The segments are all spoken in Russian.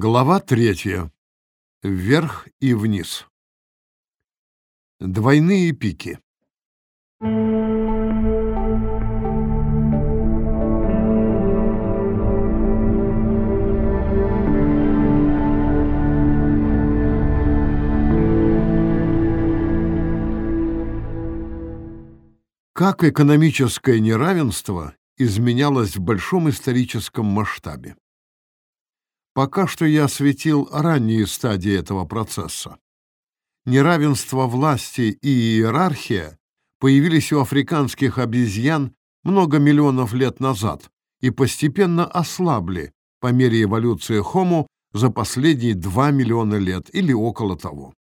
Глава третья. Вверх и вниз. Двойные пики. Как экономическое неравенство изменялось в большом историческом масштабе? Пока что я осветил ранние стадии этого процесса. Неравенство власти и иерархия появились у африканских обезьян много миллионов лет назад и постепенно ослабли по мере эволюции Homo за последние 2 миллиона лет или около того.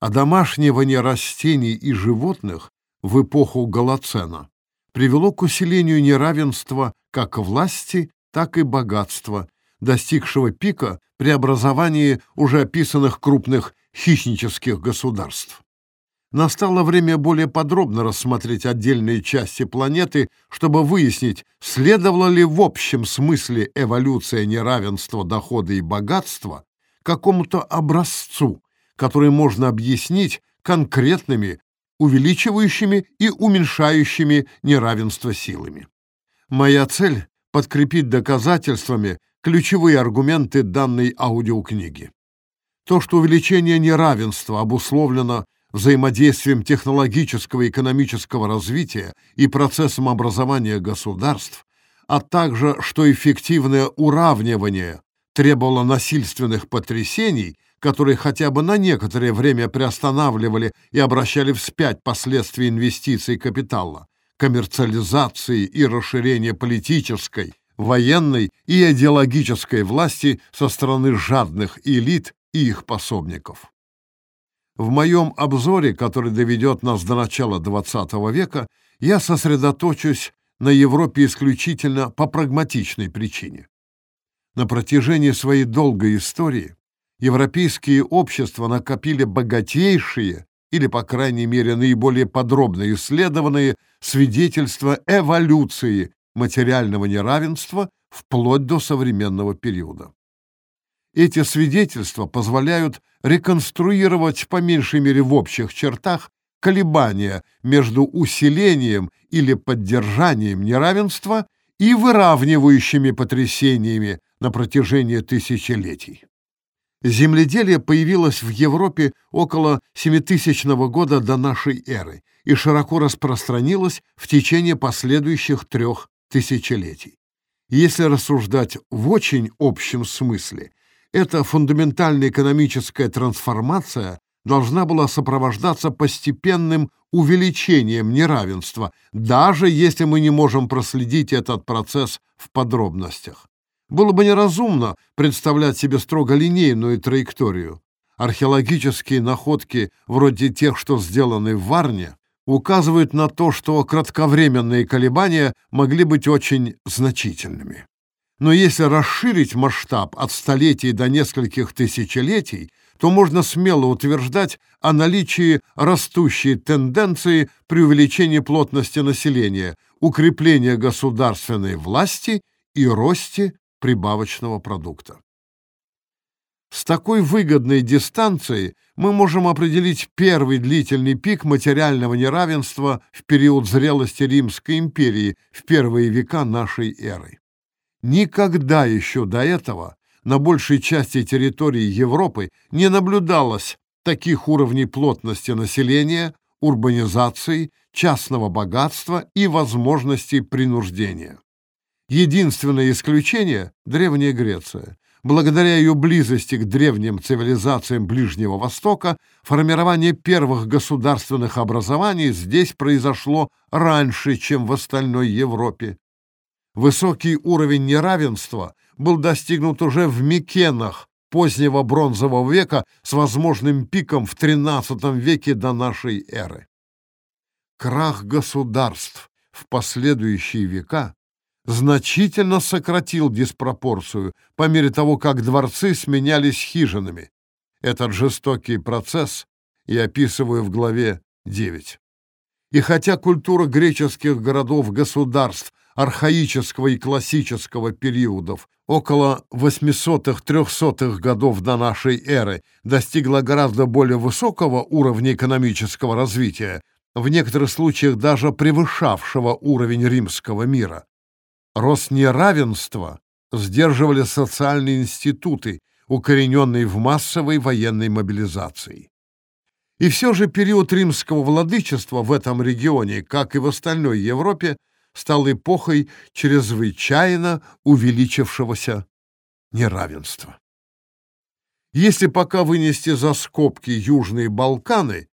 А домашнивание растений и животных в эпоху Голоцена привело к усилению неравенства как власти, так и богатства, достигшего пика при образовании уже описанных крупных хищнических государств. Настало время более подробно рассмотреть отдельные части планеты, чтобы выяснить, следовало ли в общем смысле эволюция неравенства дохода и богатства какому-то образцу, который можно объяснить конкретными увеличивающими и уменьшающими неравенство силами. Моя цель — подкрепить доказательствами ключевые аргументы данной аудиокниги. То, что увеличение неравенства обусловлено взаимодействием технологического и экономического развития и процессом образования государств, а также что эффективное уравнивание требовало насильственных потрясений, которые хотя бы на некоторое время приостанавливали и обращали вспять последствия инвестиций капитала, коммерциализации и расширения политической, военной и идеологической власти со стороны жадных элит и их пособников. В моем обзоре, который доведет нас до начала XX века, я сосредоточусь на Европе исключительно по прагматичной причине. На протяжении своей долгой истории европейские общества накопили богатейшие или, по крайней мере, наиболее подробно исследованные свидетельства эволюции материального неравенства вплоть до современного периода. Эти свидетельства позволяют реконструировать, по меньшей мере в общих чертах, колебания между усилением или поддержанием неравенства и выравнивающими потрясениями на протяжении тысячелетий. Земледелие появилось в Европе около 7000 года до нашей эры и широко распространилось в течение последующих трех тысячелетий. Если рассуждать в очень общем смысле, эта фундаментальная экономическая трансформация должна была сопровождаться постепенным увеличением неравенства, даже если мы не можем проследить этот процесс в подробностях. Было бы неразумно представлять себе строго линейную траекторию. Археологические находки, вроде тех, что сделаны в Варне, указывают на то, что кратковременные колебания могли быть очень значительными. Но если расширить масштаб от столетий до нескольких тысячелетий, то можно смело утверждать о наличии растущей тенденции при увеличении плотности населения, укреплении государственной власти и росте прибавочного продукта. С такой выгодной дистанцией мы можем определить первый длительный пик материального неравенства в период зрелости Римской империи в первые века нашей эры. Никогда еще до этого на большей части территории Европы не наблюдалось таких уровней плотности населения, урбанизации, частного богатства и возможностей принуждения. Единственное исключение – Древняя Греция. Благодаря ее близости к древним цивилизациям Ближнего Востока, формирование первых государственных образований здесь произошло раньше, чем в остальной Европе. Высокий уровень неравенства был достигнут уже в Микенах позднего бронзового века с возможным пиком в XIII веке до нашей эры. Крах государств в последующие века значительно сократил диспропорцию по мере того, как дворцы сменялись хижинами. Этот жестокий процесс я описываю в главе 9. И хотя культура греческих городов-государств архаического и классического периодов, около 800-300-х годов до нашей эры, достигла гораздо более высокого уровня экономического развития, в некоторых случаях даже превышавшего уровень римского мира. Рост неравенства сдерживали социальные институты, укорененные в массовой военной мобилизации. И все же период римского владычества в этом регионе, как и в остальной Европе, стал эпохой чрезвычайно увеличившегося неравенства. Если пока вынести за скобки Южные Балканы,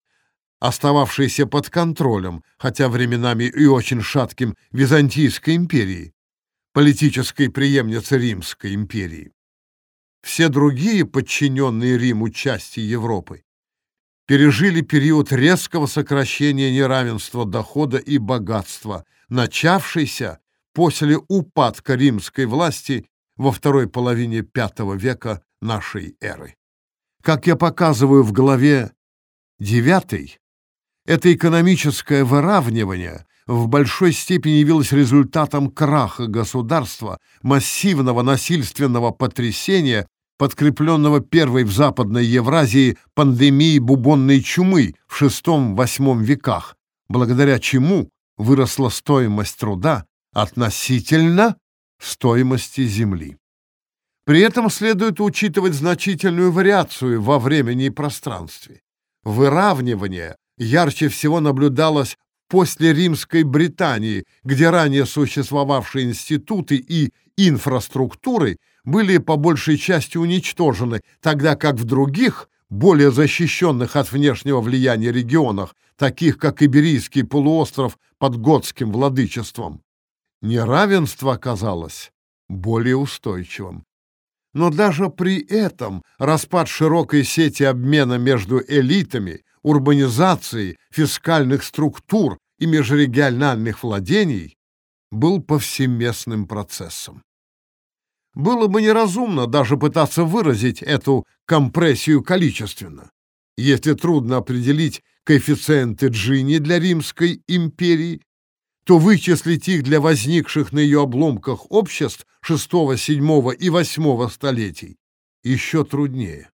остававшиеся под контролем, хотя временами и очень шатким Византийской империи, политической преемницы Римской империи, все другие подчиненные Риму части Европы пережили период резкого сокращения неравенства дохода и богатства, начавшийся после упадка римской власти во второй половине V века нашей эры. Как я показываю в главе 9, это экономическое выравнивание в большой степени явилось результатом краха государства, массивного насильственного потрясения, подкрепленного первой в Западной Евразии пандемией бубонной чумы в VI-VIII веках, благодаря чему выросла стоимость труда относительно стоимости земли. При этом следует учитывать значительную вариацию во времени и пространстве. Выравнивание ярче всего наблюдалось после римской Британии, где ранее существовавшие институты и инфраструктуры были по большей части уничтожены, тогда как в других, более защищенных от внешнего влияния регионах, таких как Иберийский полуостров под готским владычеством, неравенство оказалось более устойчивым. Но даже при этом распад широкой сети обмена между элитами, урбанизацией, фискальных структур и межрегиональных владений был повсеместным процессом. Было бы неразумно даже пытаться выразить эту компрессию количественно. Если трудно определить коэффициенты Джини для Римской империи, то вычислить их для возникших на ее обломках обществ VI, VII и VIII столетий еще труднее.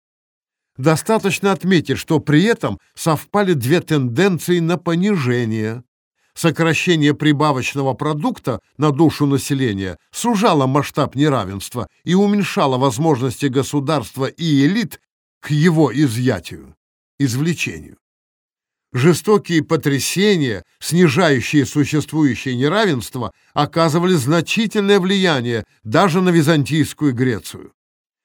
Достаточно отметить, что при этом совпали две тенденции на понижение сокращение прибавочного продукта на душу населения сужало масштаб неравенства и уменьшало возможности государства и элит к его изъятию, извлечению. Жестокие потрясения, снижающие существующее неравенство, оказывали значительное влияние даже на византийскую Грецию.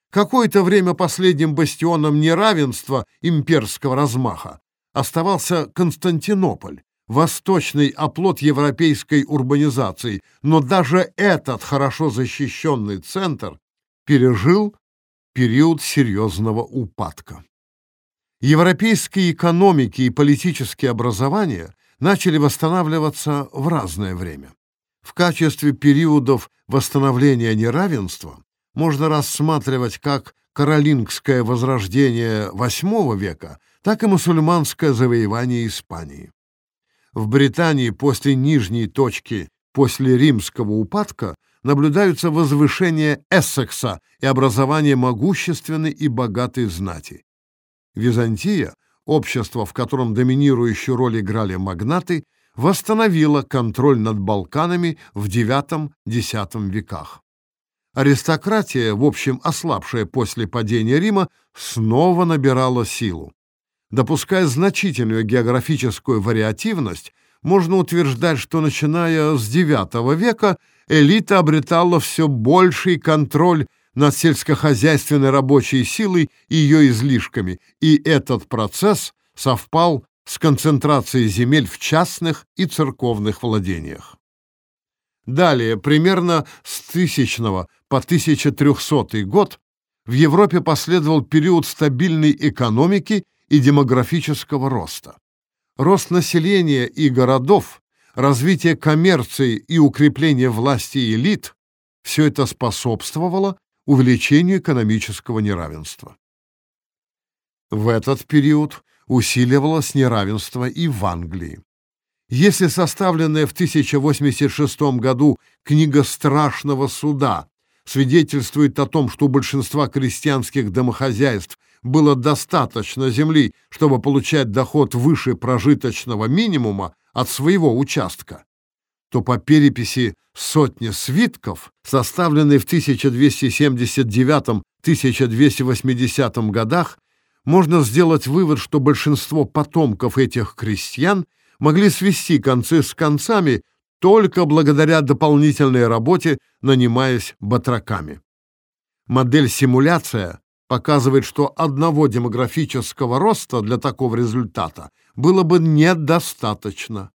Какое-то время последним бастионом неравенства имперского размаха оставался Константинополь, восточный оплот европейской урбанизации, но даже этот хорошо защищенный центр пережил период серьезного упадка. Европейские экономики и политические образования начали восстанавливаться в разное время. В качестве периодов восстановления неравенства можно рассматривать как каролингское возрождение VIII века, так и мусульманское завоевание Испании. В Британии после нижней точки, после римского упадка, наблюдаются возвышение Эссекса и образование могущественной и богатой знати. Византия, общество, в котором доминирующую роль играли магнаты, восстановила контроль над Балканами в IX-X веках. Аристократия, в общем ослабшая после падения Рима, снова набирала силу. Допуская значительную географическую вариативность, можно утверждать, что начиная с IX века элита обретала все больший контроль над сельскохозяйственной рабочей силой и ее излишками, и этот процесс совпал с концентрацией земель в частных и церковных владениях. Далее, примерно с 1000 по 1300 год, в Европе последовал период стабильной экономики и демографического роста. Рост населения и городов, развитие коммерции и укрепление власти элит – все это способствовало увеличению экономического неравенства. В этот период усиливалось неравенство и в Англии. Если составленная в 1086 году книга Страшного суда свидетельствует о том, что у большинства крестьянских домохозяйств было достаточно земли, чтобы получать доход выше прожиточного минимума от своего участка, то по переписи сотни свитков, составленной в 1279-1280 годах, можно сделать вывод, что большинство потомков этих крестьян могли свести концы с концами только благодаря дополнительной работе, нанимаясь батраками. Модель симуляция показывает, что одного демографического роста для такого результата было бы недостаточно.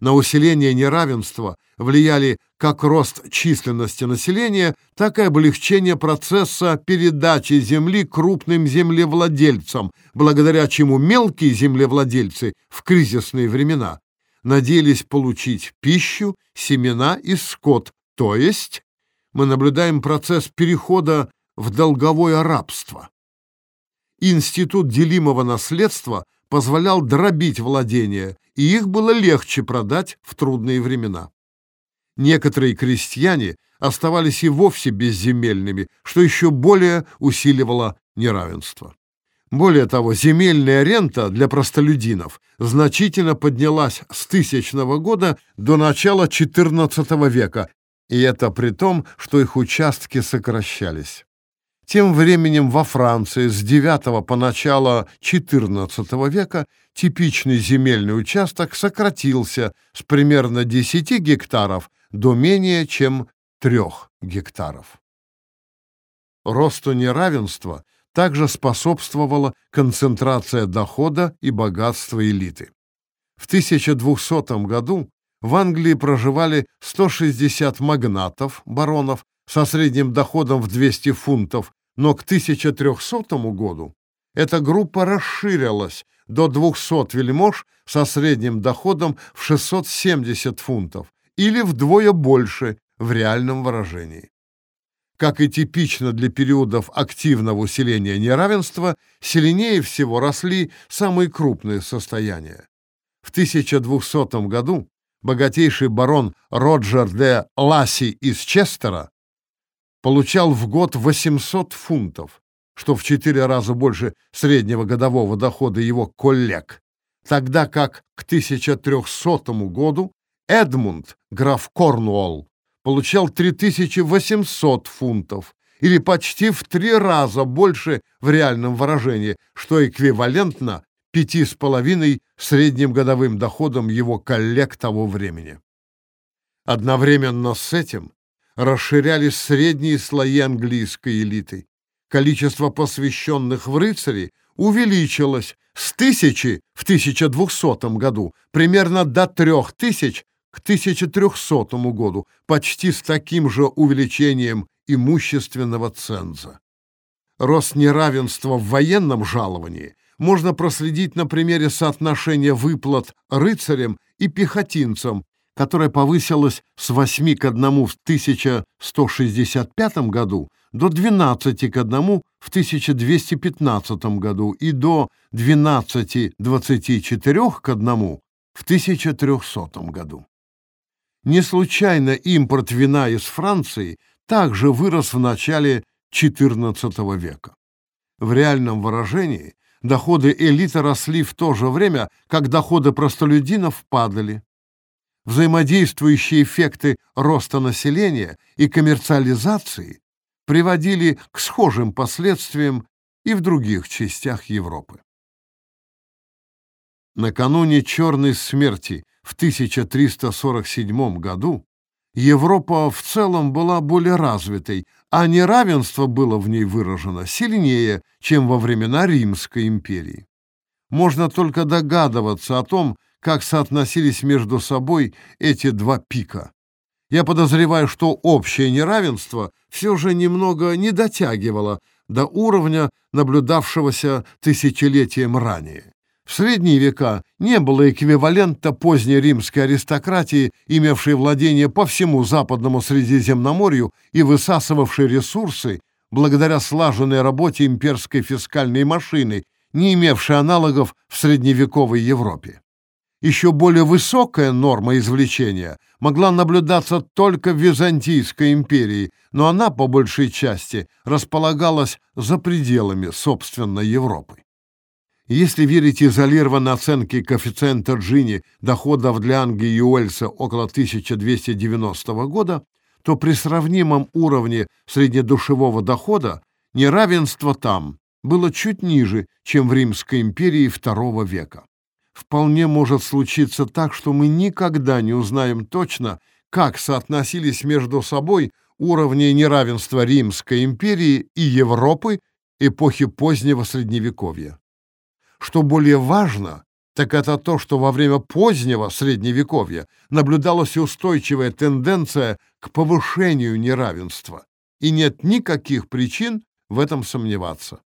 На усиление неравенства влияли как рост численности населения, так и облегчение процесса передачи земли крупным землевладельцам, благодаря чему мелкие землевладельцы в кризисные времена надеялись получить пищу, семена и скот, то есть мы наблюдаем процесс перехода в долговое рабство. Институт делимого наследства позволял дробить владения, и их было легче продать в трудные времена. Некоторые крестьяне оставались и вовсе безземельными, что еще более усиливало неравенство. Более того, земельная рента для простолюдинов значительно поднялась с тысячного года до начала XIV века, и это при том, что их участки сокращались. Тем временем во Франции с IX по начало XIV века типичный земельный участок сократился с примерно 10 гектаров до менее чем 3 гектаров. Росту неравенства также способствовала концентрация дохода и богатства элиты. В 1200 году в Англии проживали 160 магнатов, баронов, со средним доходом в 200 фунтов, но к 1300 году эта группа расширилась до 200 вельмож со средним доходом в 670 фунтов или вдвое больше в реальном выражении. Как и типично для периодов активного усиления неравенства, сильнее всего росли самые крупные состояния. В 1200 году богатейший барон Роджер де Ласси из Честера получал в год 800 фунтов, что в четыре раза больше среднего годового дохода его коллег, тогда как к 1300 году Эдмунд, граф Корнуолл, получал 3800 фунтов, или почти в три раза больше в реальном выражении, что эквивалентно пяти с половиной средним годовым доходом его коллег того времени. Одновременно с этим расширялись средние слои английской элиты. Количество посвященных в рыцари увеличилось с тысячи в 1200 году примерно до трех тысяч к 1300 году, почти с таким же увеличением имущественного ценза. Рост неравенства в военном жаловании можно проследить на примере соотношения выплат рыцарям и пехотинцам которая повысилась с 8 к 1 в 1165 году до 12 к 1 в 1215 году и до 12-24 к 1 в 1300 году. Не случайно импорт вина из Франции также вырос в начале XIV века. В реальном выражении доходы элиты росли в то же время, как доходы простолюдинов падали взаимодействующие эффекты роста населения и коммерциализации приводили к схожим последствиям и в других частях Европы. Накануне Черной смерти в 1347 году Европа в целом была более развитой, а неравенство было в ней выражено сильнее, чем во времена Римской империи. Можно только догадываться о том, как соотносились между собой эти два пика. Я подозреваю, что общее неравенство все же немного не дотягивало до уровня, наблюдавшегося тысячелетием ранее. В средние века не было эквивалента поздней римской аристократии, имевшей владение по всему западному Средиземноморью и высасывавшей ресурсы благодаря слаженной работе имперской фискальной машины, не имевшей аналогов в средневековой Европе. еще более высокая норма извлечения могла наблюдаться только в Византийской империи, но она, по большей части, располагалась за пределами собственной Европы. Если верить изолированной оценке коэффициента Джини доходов для Англии и Уэльса около 1290 года, то при сравнимом уровне среднедушевого дохода неравенство там было чуть ниже, чем в Римской империи II века. Вполне может случиться так, что мы никогда не узнаем точно, как соотносились между собой уровни неравенства Римской империи и Европы эпохи позднего Средневековья. Что более важно, так это то, что во время позднего Средневековья наблюдалась устойчивая тенденция к повышению неравенства, и нет никаких причин в этом сомневаться.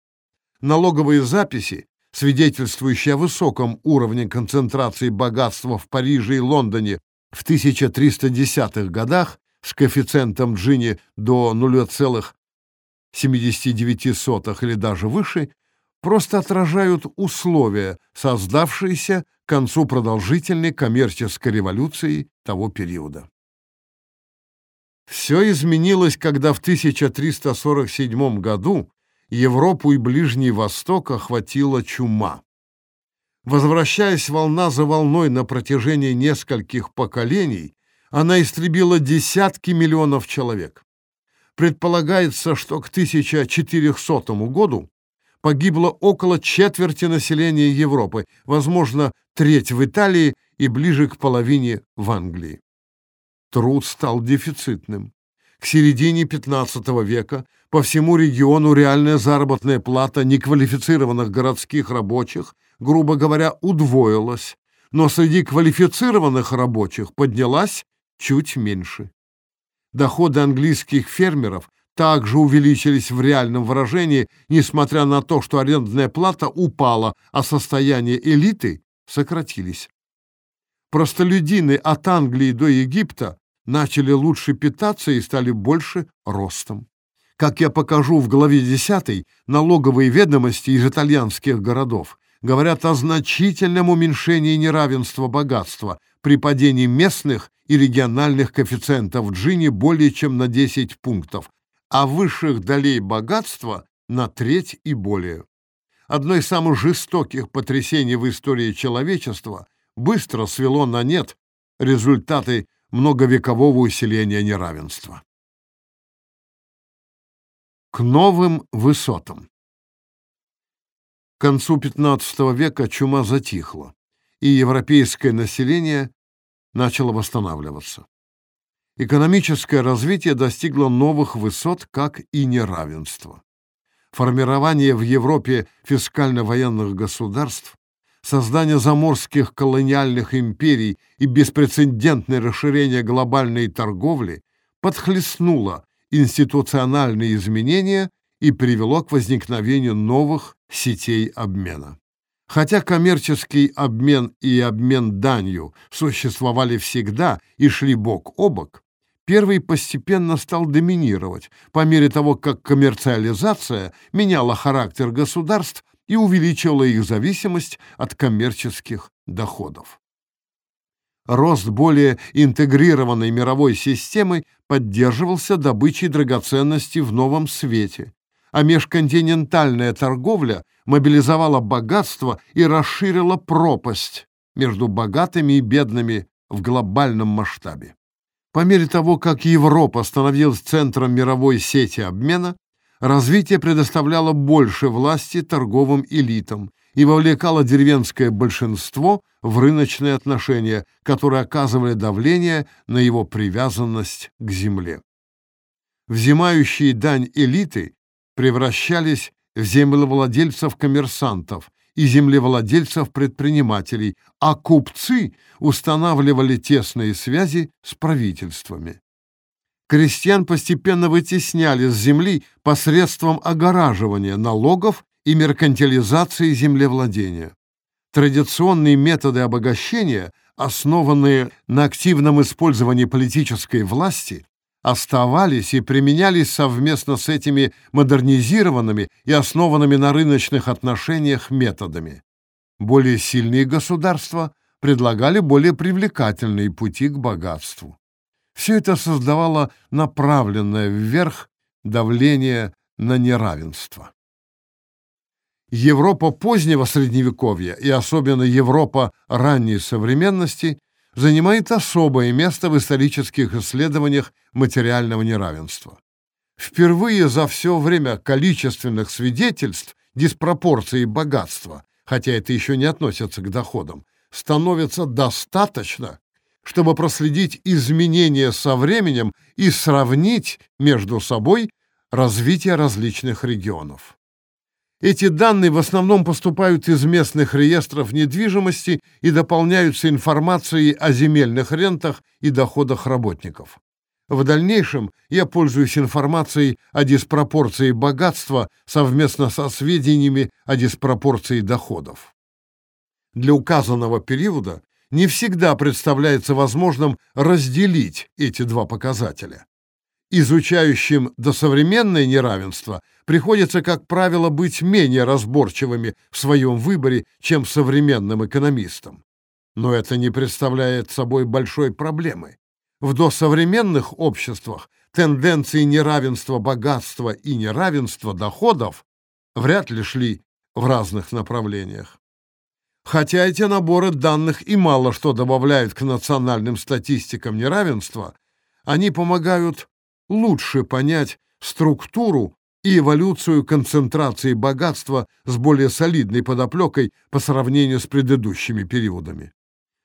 Налоговые записи, свидетельствующие о высоком уровне концентрации богатства в Париже и Лондоне в 1310-х годах с коэффициентом Джини до 0,79 или даже выше, просто отражают условия, создавшиеся к концу продолжительной коммерческой революции того периода. Все изменилось, когда в 1347 году Европу и Ближний Восток охватила чума. Возвращаясь волна за волной на протяжении нескольких поколений, она истребила десятки миллионов человек. Предполагается, что к 1400 году погибло около четверти населения Европы, возможно, треть в Италии и ближе к половине в Англии. Труд стал дефицитным. К середине XV века по всему региону реальная заработная плата неквалифицированных городских рабочих, грубо говоря, удвоилась, но среди квалифицированных рабочих поднялась чуть меньше. Доходы английских фермеров также увеличились в реальном выражении, несмотря на то, что арендная плата упала, а состояние элиты сократились. Простолюдины от Англии до Египта начали лучше питаться и стали больше ростом. Как я покажу в главе 10, налоговые ведомости из итальянских городов говорят о значительном уменьшении неравенства богатства при падении местных и региональных коэффициентов Джини более чем на 10 пунктов, а высших долей богатства на треть и более. Одно из самых жестоких потрясений в истории человечества быстро свело на нет результаты многовекового усиления неравенства. К новым высотам. К концу XV века чума затихла, и европейское население начало восстанавливаться. Экономическое развитие достигло новых высот, как и неравенство. Формирование в Европе фискально-военных государств создание заморских колониальных империй и беспрецедентное расширение глобальной торговли подхлестнуло институциональные изменения и привело к возникновению новых сетей обмена. Хотя коммерческий обмен и обмен данью существовали всегда и шли бок о бок, первый постепенно стал доминировать по мере того, как коммерциализация меняла характер государств и увеличивала их зависимость от коммерческих доходов. Рост более интегрированной мировой системы поддерживался добычей драгоценностей в новом свете, а межконтинентальная торговля мобилизовала богатство и расширила пропасть между богатыми и бедными в глобальном масштабе. По мере того, как Европа становилась центром мировой сети обмена, развитие предоставляло больше власти торговым элитам и вовлекало деревенское большинство в рыночные отношения, которые оказывали давление на его привязанность к земле. Взимающие дань элиты превращались в землевладельцев-коммерсантов и землевладельцев-предпринимателей, а купцы устанавливали тесные связи с правительствами крестьян постепенно вытесняли с земли посредством огораживания налогов и меркантилизации землевладения. Традиционные методы обогащения, основанные на активном использовании политической власти, оставались и применялись совместно с этими модернизированными и основанными на рыночных отношениях методами. Более сильные государства предлагали более привлекательные пути к богатству. Все это создавало направленное вверх давление на неравенство. Европа позднего Средневековья и особенно Европа ранней современности занимает особое место в исторических исследованиях материального неравенства. Впервые за все время количественных свидетельств диспропорции богатства, хотя это еще не относится к доходам, становится достаточно, чтобы проследить изменения со временем и сравнить между собой развитие различных регионов. Эти данные в основном поступают из местных реестров недвижимости и дополняются информацией о земельных рентах и доходах работников. В дальнейшем я пользуюсь информацией о диспропорции богатства совместно со сведениями о диспропорции доходов. Для указанного периода не всегда представляется возможным разделить эти два показателя изучающим досовременное неравенство, приходится, как правило, быть менее разборчивыми в своем выборе, чем современным экономистам. Но это не представляет собой большой проблемы. В досовременных обществах тенденции неравенства богатства и неравенства доходов вряд ли шли в разных направлениях. Хотя эти наборы данных и мало что добавляют к национальным статистикам неравенства, они помогают лучше понять структуру и эволюцию концентрации богатства с более солидной подоплекой по сравнению с предыдущими периодами.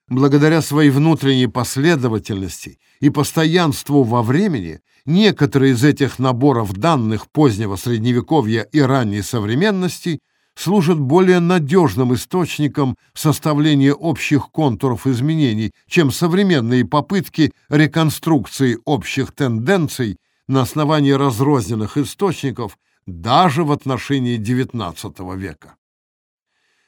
Благодаря своей внутренней последовательности и постоянству во времени, некоторые из этих наборов данных позднего Средневековья и ранней современности служат более надежным источником составления общих контуров изменений, чем современные попытки реконструкции общих тенденций на основании разрозненных источников даже в отношении XIX века.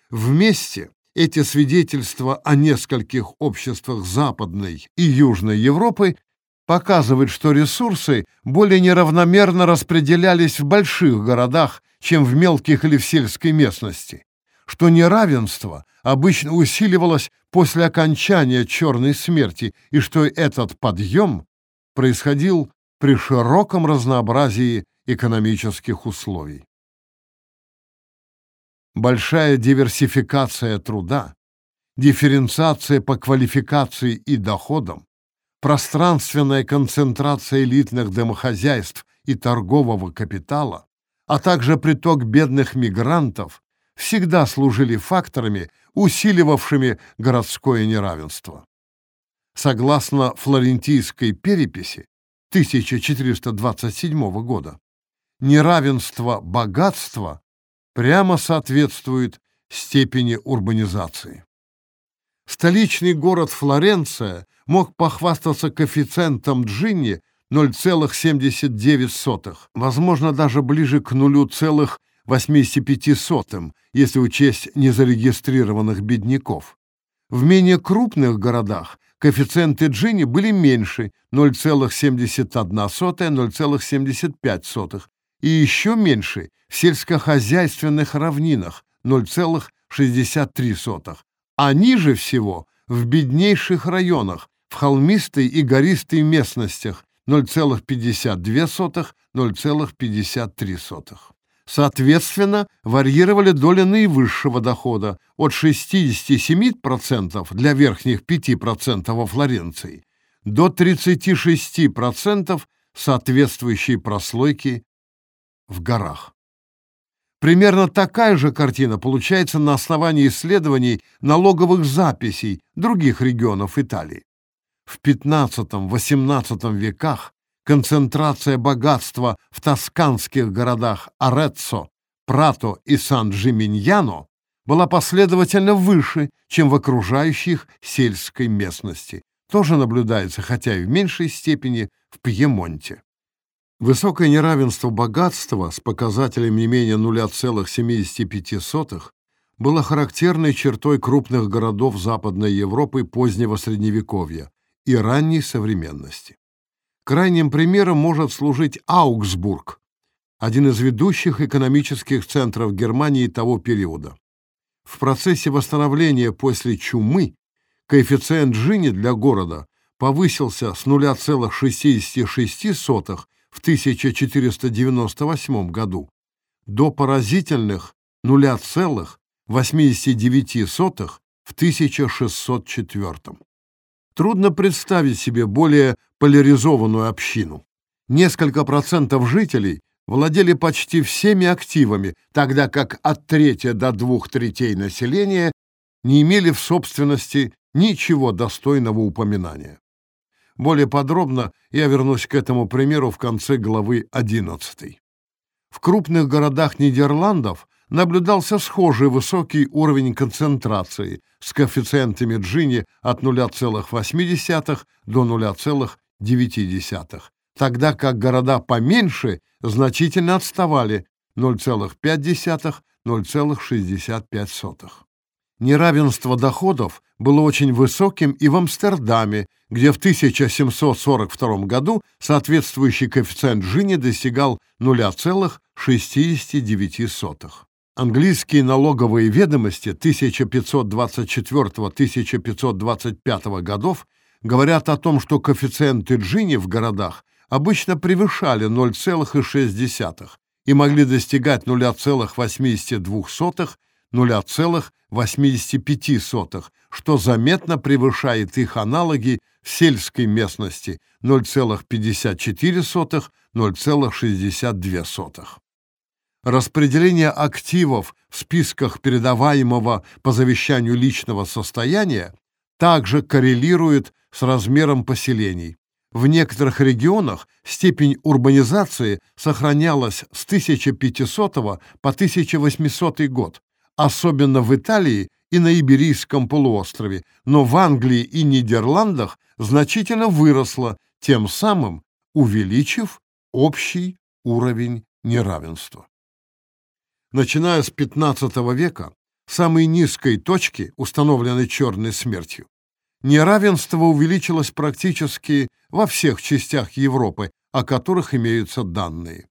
Вместе эти свидетельства о нескольких обществах Западной и Южной Европы показывают, что ресурсы более неравномерно распределялись в больших городах чем в мелких или в сельской местности, что неравенство обычно усиливалось после окончания черной смерти и что этот подъем происходил при широком разнообразии экономических условий. Большая диверсификация труда, дифференциация по квалификации и доходам, пространственная концентрация элитных домохозяйств и торгового капитала а также приток бедных мигрантов всегда служили факторами, усиливавшими городское неравенство. Согласно флорентийской переписи 1427 года, неравенство богатства прямо соответствует степени урбанизации. Столичный город Флоренция мог похвастаться коэффициентом Джинни 0,79, возможно, даже ближе к 0,85, если учесть незарегистрированных бедняков. В менее крупных городах коэффициенты Джини были меньше 0,71, 0,75 и еще меньше в сельскохозяйственных равнинах 0,63, а ниже всего в беднейших районах, в холмистой и гористой местностях 0,52, 0,53. Соответственно, варьировали доли наивысшего дохода от 67% для верхних 5% во Флоренции до 36% соответствующей прослойки в горах. Примерно такая же картина получается на основании исследований налоговых записей других регионов Италии. В XV-XVIII веках концентрация богатства в тосканских городах Ареццо, Прато и Сан-Джиминьяно была последовательно выше, чем в окружающих сельской местности. Тоже наблюдается, хотя и в меньшей степени, в Пьемонте. Высокое неравенство богатства с показателем не менее 0,75 было характерной чертой крупных городов Западной Европы позднего Средневековья, и ранней современности. Крайним примером может служить Аугсбург, один из ведущих экономических центров Германии того периода. В процессе восстановления после чумы коэффициент Джини для города повысился с 0,66 в 1498 году до поразительных 0,89 в 1604. Трудно представить себе более поляризованную общину. Несколько процентов жителей владели почти всеми активами, тогда как от трети до двух третей населения не имели в собственности ничего достойного упоминания. Более подробно я вернусь к этому примеру в конце главы 11. В крупных городах Нидерландов наблюдался схожий высокий уровень концентрации с коэффициентами Джини от 0,8 до 0,9, тогда как города поменьше значительно отставали 0,5-0,65. Неравенство доходов было очень высоким и в Амстердаме, где в 1742 году соответствующий коэффициент Джини достигал 0,69. Английские налоговые ведомости 1524-1525 годов говорят о том, что коэффициенты Джини в городах обычно превышали 0,6 и могли достигать 0,82, 0,85, что заметно превышает их аналоги в сельской местности 0,54, 0,62. Распределение активов в списках передаваемого по завещанию личного состояния также коррелирует с размером поселений. В некоторых регионах степень урбанизации сохранялась с 1500 по 1800 год, особенно в Италии и на Иберийском полуострове, но в Англии и Нидерландах значительно выросла, тем самым увеличив общий уровень неравенства. Начиная с XV века, самой низкой точки, установленной черной смертью, неравенство увеличилось практически во всех частях Европы, о которых имеются данные.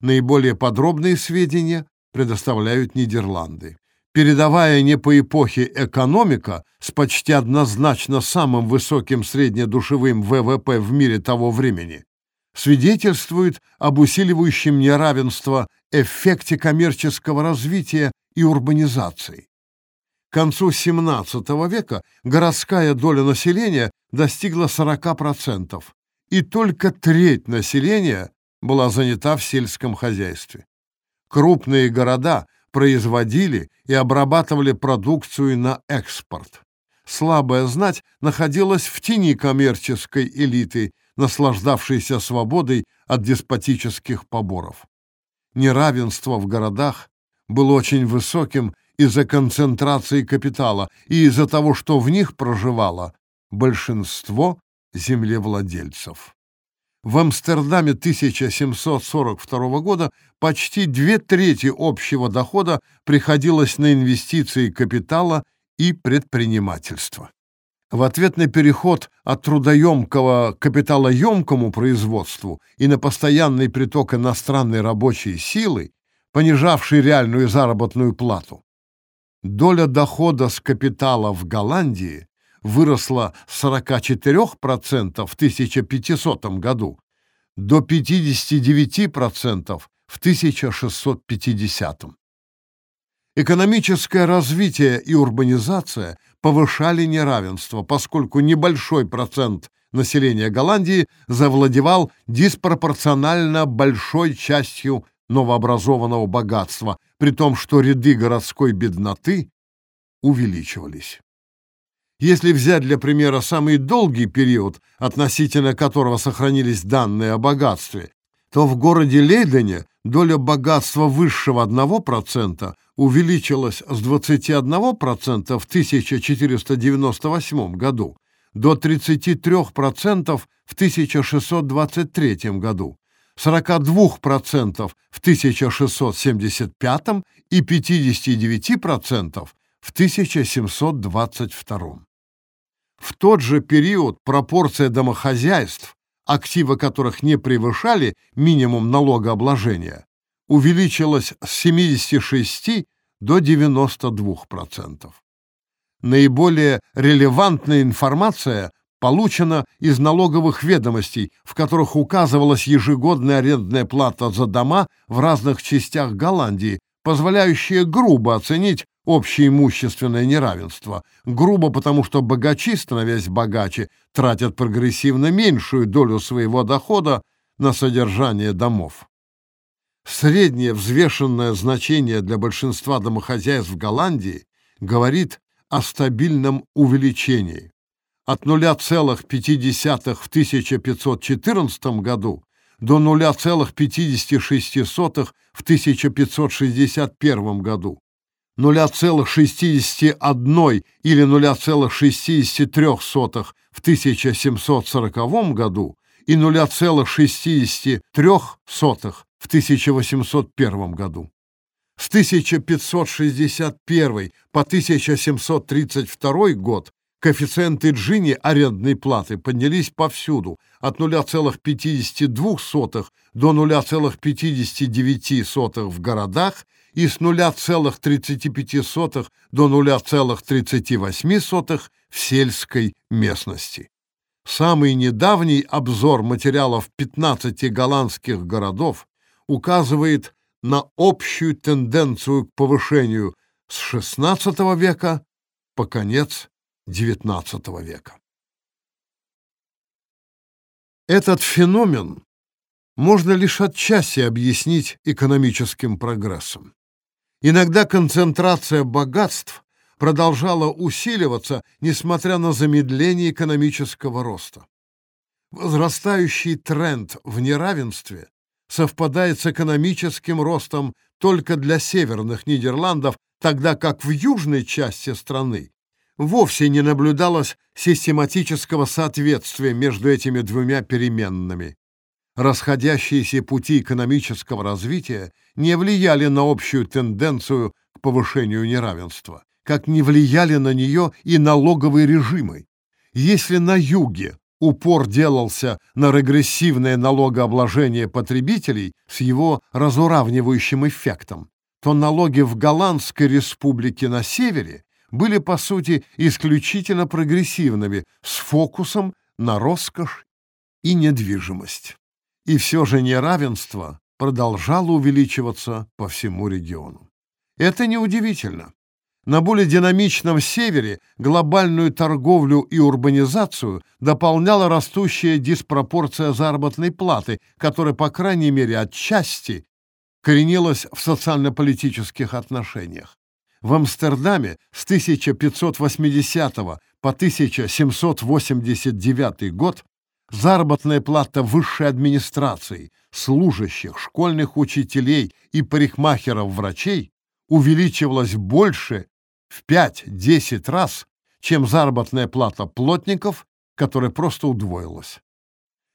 Наиболее подробные сведения предоставляют Нидерланды. Передовая не по эпохе экономика с почти однозначно самым высоким среднедушевым ВВП в мире того времени свидетельствует об усиливающем неравенство эффекте коммерческого развития и урбанизации. К концу XVII века городская доля населения достигла 40%, и только треть населения была занята в сельском хозяйстве. Крупные города производили и обрабатывали продукцию на экспорт. Слабая знать находилась в тени коммерческой элиты, наслаждавшейся свободой от деспотических поборов. Неравенство в городах было очень высоким из-за концентрации капитала и из-за того, что в них проживало большинство землевладельцев. В Амстердаме 1742 года почти две трети общего дохода приходилось на инвестиции капитала и предпринимательство. В ответ на переход от трудоемкого к капиталоемкому производству и на постоянный приток иностранной рабочей силы, понижавший реальную заработную плату, доля дохода с капитала в Голландии выросла с 44% в 1500 году до 59% в 1650. Экономическое развитие и урбанизация повышали неравенство, поскольку небольшой процент населения Голландии завладевал диспропорционально большой частью новообразованного богатства, при том, что ряды городской бедноты увеличивались. Если взять для примера самый долгий период, относительно которого сохранились данные о богатстве, то в городе Лейдене доля богатства высшего 1% увеличилась с 21% в 1498 году до 33% в 1623 году, 42% в 1675 и 59% в 1722. В тот же период пропорция домохозяйств, активы которых не превышали минимум налогообложения, увеличилась с 76 до 92%. Наиболее релевантная информация получена из налоговых ведомостей, в которых указывалась ежегодная арендная плата за дома в разных частях Голландии, позволяющая грубо оценить общее имущественное неравенство. Грубо, потому что богачи, становясь богаче, тратят прогрессивно меньшую долю своего дохода на содержание домов. Среднее взвешенное значение для большинства домохозяйств в Голландии говорит о стабильном увеличении. От 0,5 в 1514 году до 0,56 в 1561 году, 0,61 или 0,63 в 1740 году и 0,63 в 1801 году. С 1561 по 1732 год коэффициенты Джини арендной платы поднялись повсюду от 0,52 до 0,59 в городах и с 0,35 до 0,38 в сельской местности. Самый недавний обзор материалов 15 голландских городов указывает на общую тенденцию к повышению с XVI века по конец XIX века. Этот феномен можно лишь отчасти объяснить экономическим прогрессом. Иногда концентрация богатств продолжала усиливаться, несмотря на замедление экономического роста. Возрастающий тренд в неравенстве совпадает с экономическим ростом только для северных Нидерландов, тогда как в южной части страны вовсе не наблюдалось систематического соответствия между этими двумя переменными. Расходящиеся пути экономического развития не влияли на общую тенденцию к повышению неравенства, как не влияли на нее и налоговые режимы. Если на юге упор делался на регрессивное налогообложение потребителей с его разуравнивающим эффектом, то налоги в Голландской республике на севере были, по сути, исключительно прогрессивными, с фокусом на роскошь и недвижимость. И все же неравенство продолжало увеличиваться по всему региону. Это неудивительно. На более динамичном севере глобальную торговлю и урбанизацию дополняла растущая диспропорция заработной платы, которая, по крайней мере, отчасти коренилась в социально-политических отношениях. В Амстердаме с 1580 по 1789 год заработная плата высшей администрации, служащих, школьных учителей и парикмахеров-врачей увеличивалась больше в 5-10 раз, чем заработная плата плотников, которая просто удвоилась.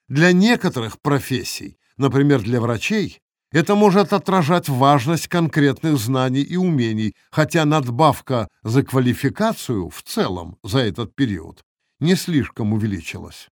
Для некоторых профессий, например, для врачей, это может отражать важность конкретных знаний и умений, хотя надбавка за квалификацию в целом за этот период не слишком увеличилась.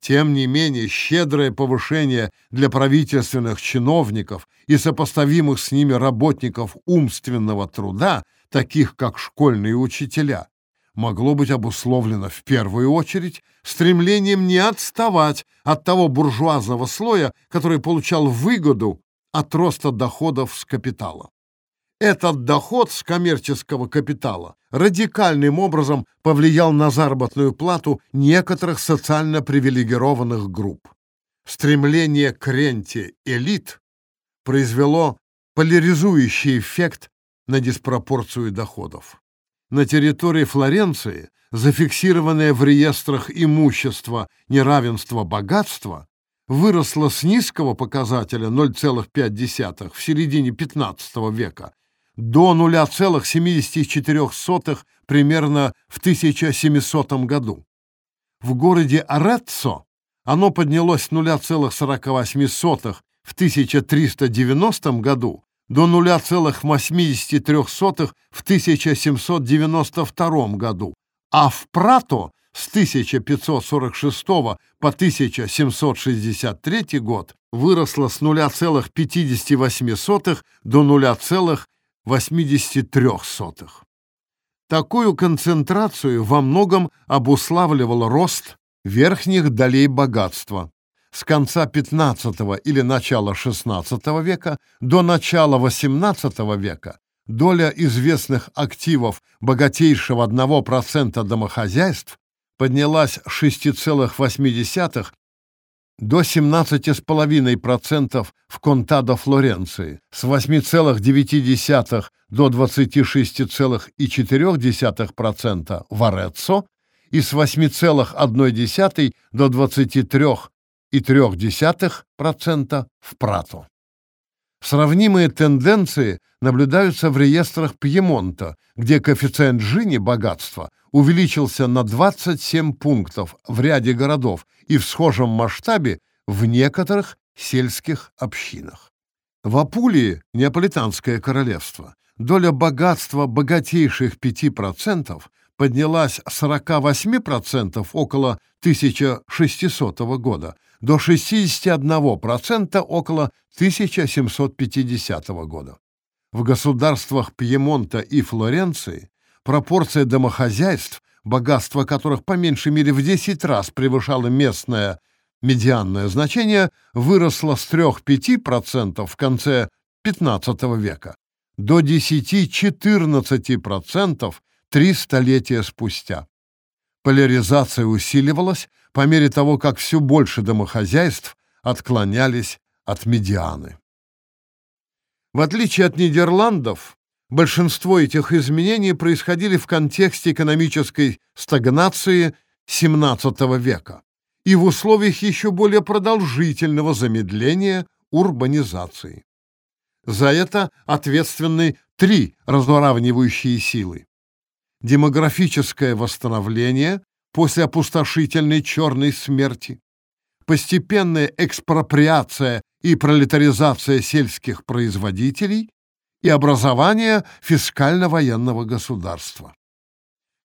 Тем не менее, щедрое повышение для правительственных чиновников и сопоставимых с ними работников умственного труда таких как школьные учителя, могло быть обусловлено в первую очередь стремлением не отставать от того буржуазного слоя, который получал выгоду от роста доходов с капитала. Этот доход с коммерческого капитала радикальным образом повлиял на заработную плату некоторых социально привилегированных групп. Стремление к ренте элит произвело поляризующий эффект на диспропорцию доходов. На территории Флоренции зафиксированное в реестрах имущество неравенство богатства выросло с низкого показателя 0,5 в середине XV века до 0,74 примерно в 1700 году. В городе Ареццо оно поднялось с 0,48 в 1390 году до 0,83 в 1792 году, а в Прато с 1546 по 1763 год выросло с 0,58 до 0,83. Такую концентрацию во многом обуславливал рост верхних долей богатства. С конца XV или начала XVI века до начала XVIII века доля известных активов богатейшего 1% домохозяйств поднялась с 6,8 до 17,5% в Контадо Флоренции, с 8,9 до 26,4% в Ореццо и с 8,1 до 23,3% в Прато. Сравнимые тенденции наблюдаются в реестрах Пьемонта, где коэффициент Джини богатства увеличился на 27 пунктов в ряде городов и в схожем масштабе в некоторых сельских общинах. В Апулии, Неаполитанское королевство, доля богатства богатейших 5% поднялась с 48% около 1600 года до 61% около 1750 года. В государствах Пьемонта и Флоренции пропорция домохозяйств, богатство которых по меньшей мере в 10 раз превышало местное медианное значение, выросла с 3-5% в конце XV века до 10-14% три столетия спустя. Поляризация усиливалась по мере того, как все больше домохозяйств отклонялись от медианы. В отличие от Нидерландов, большинство этих изменений происходили в контексте экономической стагнации XVII века и в условиях еще более продолжительного замедления урбанизации. За это ответственны три разуравнивающие силы. Демографическое восстановление после опустошительной черной смерти, постепенная экспроприация и пролетаризация сельских производителей и образование фискально-военного государства.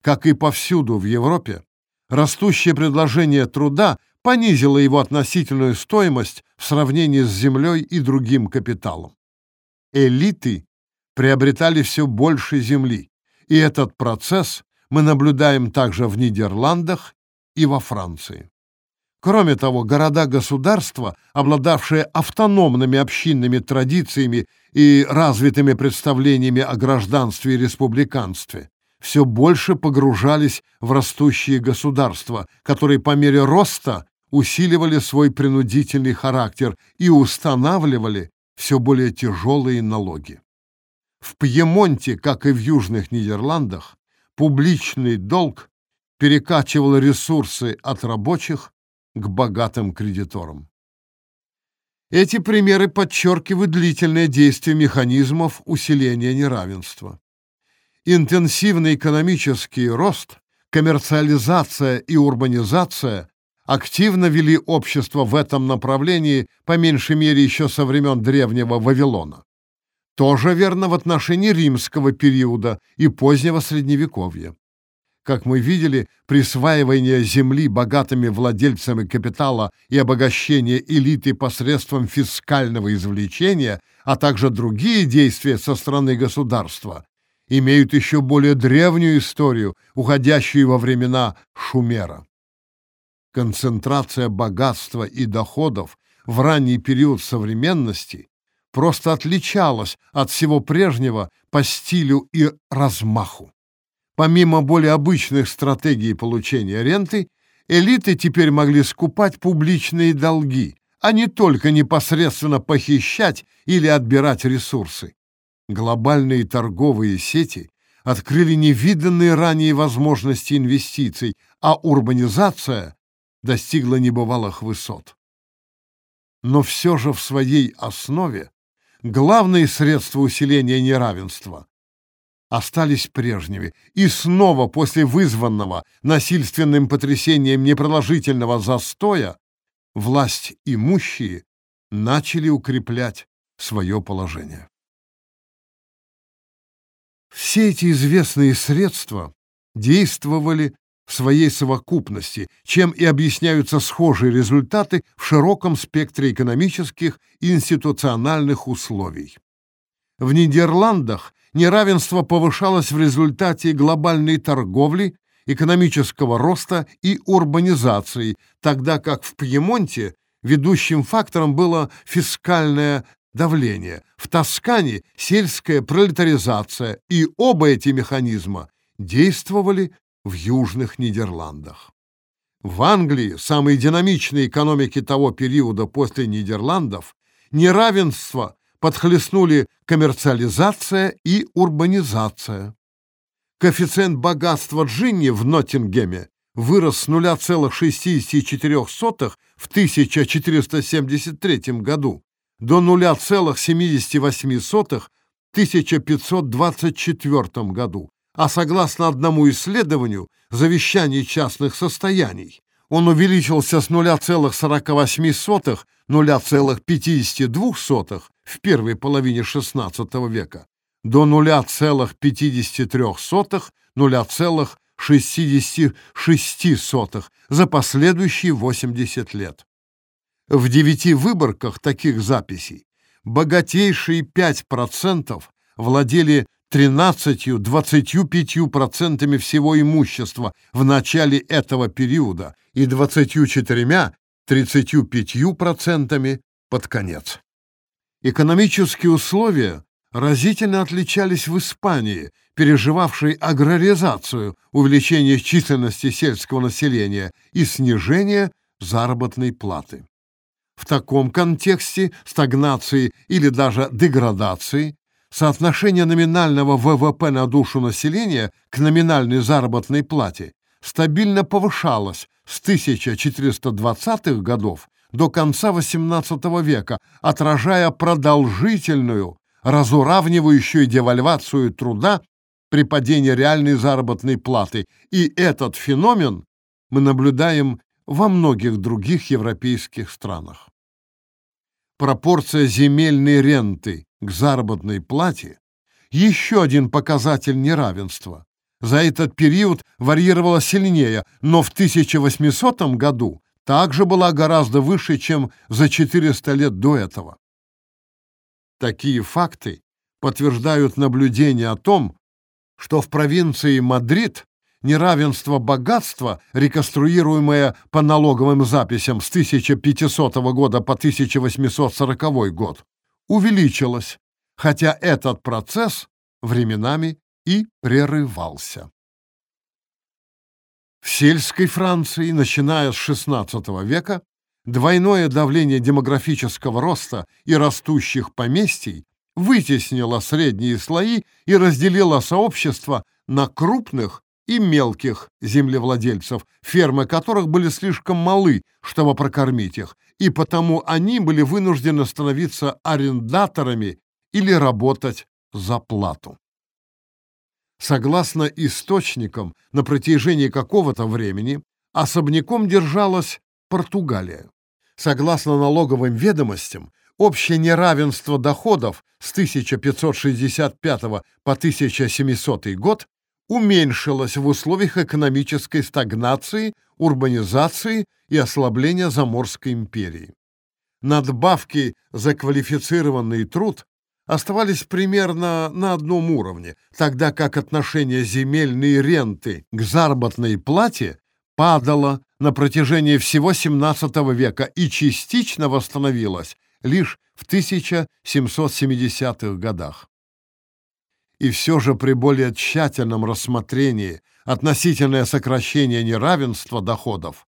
Как и повсюду в Европе, растущее предложение труда понизило его относительную стоимость в сравнении с землей и другим капиталом. Элиты приобретали все больше земли, и этот процесс мы наблюдаем также в Нидерландах и во Франции. Кроме того, города-государства, обладавшие автономными общинными традициями и развитыми представлениями о гражданстве и республиканстве, все больше погружались в растущие государства, которые по мере роста усиливали свой принудительный характер и устанавливали все более тяжелые налоги. В Пьемонте, как и в Южных Нидерландах, публичный долг перекачивал ресурсы от рабочих к богатым кредиторам. Эти примеры подчеркивают длительное действие механизмов усиления неравенства. Интенсивный экономический рост, коммерциализация и урбанизация активно вели общество в этом направлении, по меньшей мере еще со времен древнего Вавилона. Тоже верно в отношении римского периода и позднего Средневековья. Как мы видели, присваивание земли богатыми владельцами капитала и обогащение элиты посредством фискального извлечения, а также другие действия со стороны государства, имеют еще более древнюю историю, уходящую во времена Шумера. Концентрация богатства и доходов в ранний период современности просто отличалась от всего прежнего по стилю и размаху. Помимо более обычных стратегий получения ренты, элиты теперь могли скупать публичные долги, а не только непосредственно похищать или отбирать ресурсы. Глобальные торговые сети открыли невиданные ранее возможности инвестиций, а урбанизация достигла небывалых высот. Но все же в своей основе главные средства усиления неравенства остались прежними, и снова после вызванного насильственным потрясением непродолжительного застоя власть имущие начали укреплять свое положение. Все эти известные средства действовали в своей совокупности, чем и объясняются схожие результаты в широком спектре экономических и институциональных условий. В Нидерландах неравенство повышалось в результате глобальной торговли, экономического роста и урбанизации, тогда как в Пьемонте ведущим фактором было фискальное давление, в Тоскане – сельская пролетаризация, и оба эти механизма действовали в Южных Нидерландах. В Англии, самой динамичной экономике того периода после Нидерландов, неравенство подхлестнули коммерциализация и урбанизация. Коэффициент богатства Джинни в Ноттингеме вырос с 0,64 в 1473 году до 0,78 в 1524 году, а согласно одному исследованию завещаний частных состояний, он увеличился с 0,48 0,52 в первой половине XVI века до 0,53 0,66 за последующие 80 лет. В девяти выборках таких записей богатейшие 5% владели 13-25% всего имущества в начале этого периода и 24-35% под конец. Экономические условия разительно отличались в Испании, переживавшей аграризацию, увеличение численности сельского населения и снижение заработной платы. В таком контексте стагнации или даже деградации соотношение номинального ВВП на душу населения к номинальной заработной плате стабильно повышалось с 1420-х годов до конца XVIII века, отражая продолжительную, разуравнивающую девальвацию труда при падении реальной заработной платы. И этот феномен мы наблюдаем во многих других европейских странах. Пропорция земельной ренты к заработной плате – еще один показатель неравенства. За этот период варьировала сильнее, но в 1800 году также была гораздо выше, чем за 400 лет до этого. Такие факты подтверждают наблюдение о том, что в провинции Мадрид неравенство богатства, реконструируемое по налоговым записям с 1500 года по 1840 год, увеличилось, хотя этот процесс временами и прерывался. В сельской Франции, начиная с XVI века, двойное давление демографического роста и растущих поместий вытеснило средние слои и разделило сообщество на крупных и мелких землевладельцев, фермы которых были слишком малы, чтобы прокормить их, и потому они были вынуждены становиться арендаторами или работать за плату. Согласно источникам, на протяжении какого-то времени особняком держалась Португалия. Согласно налоговым ведомостям, общее неравенство доходов с 1565 по 1700 год уменьшилось в условиях экономической стагнации, урбанизации и ослабления Заморской империи. Надбавки за квалифицированный труд оставались примерно на одном уровне, тогда как отношение земельной ренты к заработной плате падало на протяжении всего XVII века и частично восстановилось лишь в 1770-х годах. И все же при более тщательном рассмотрении относительное сокращение неравенства доходов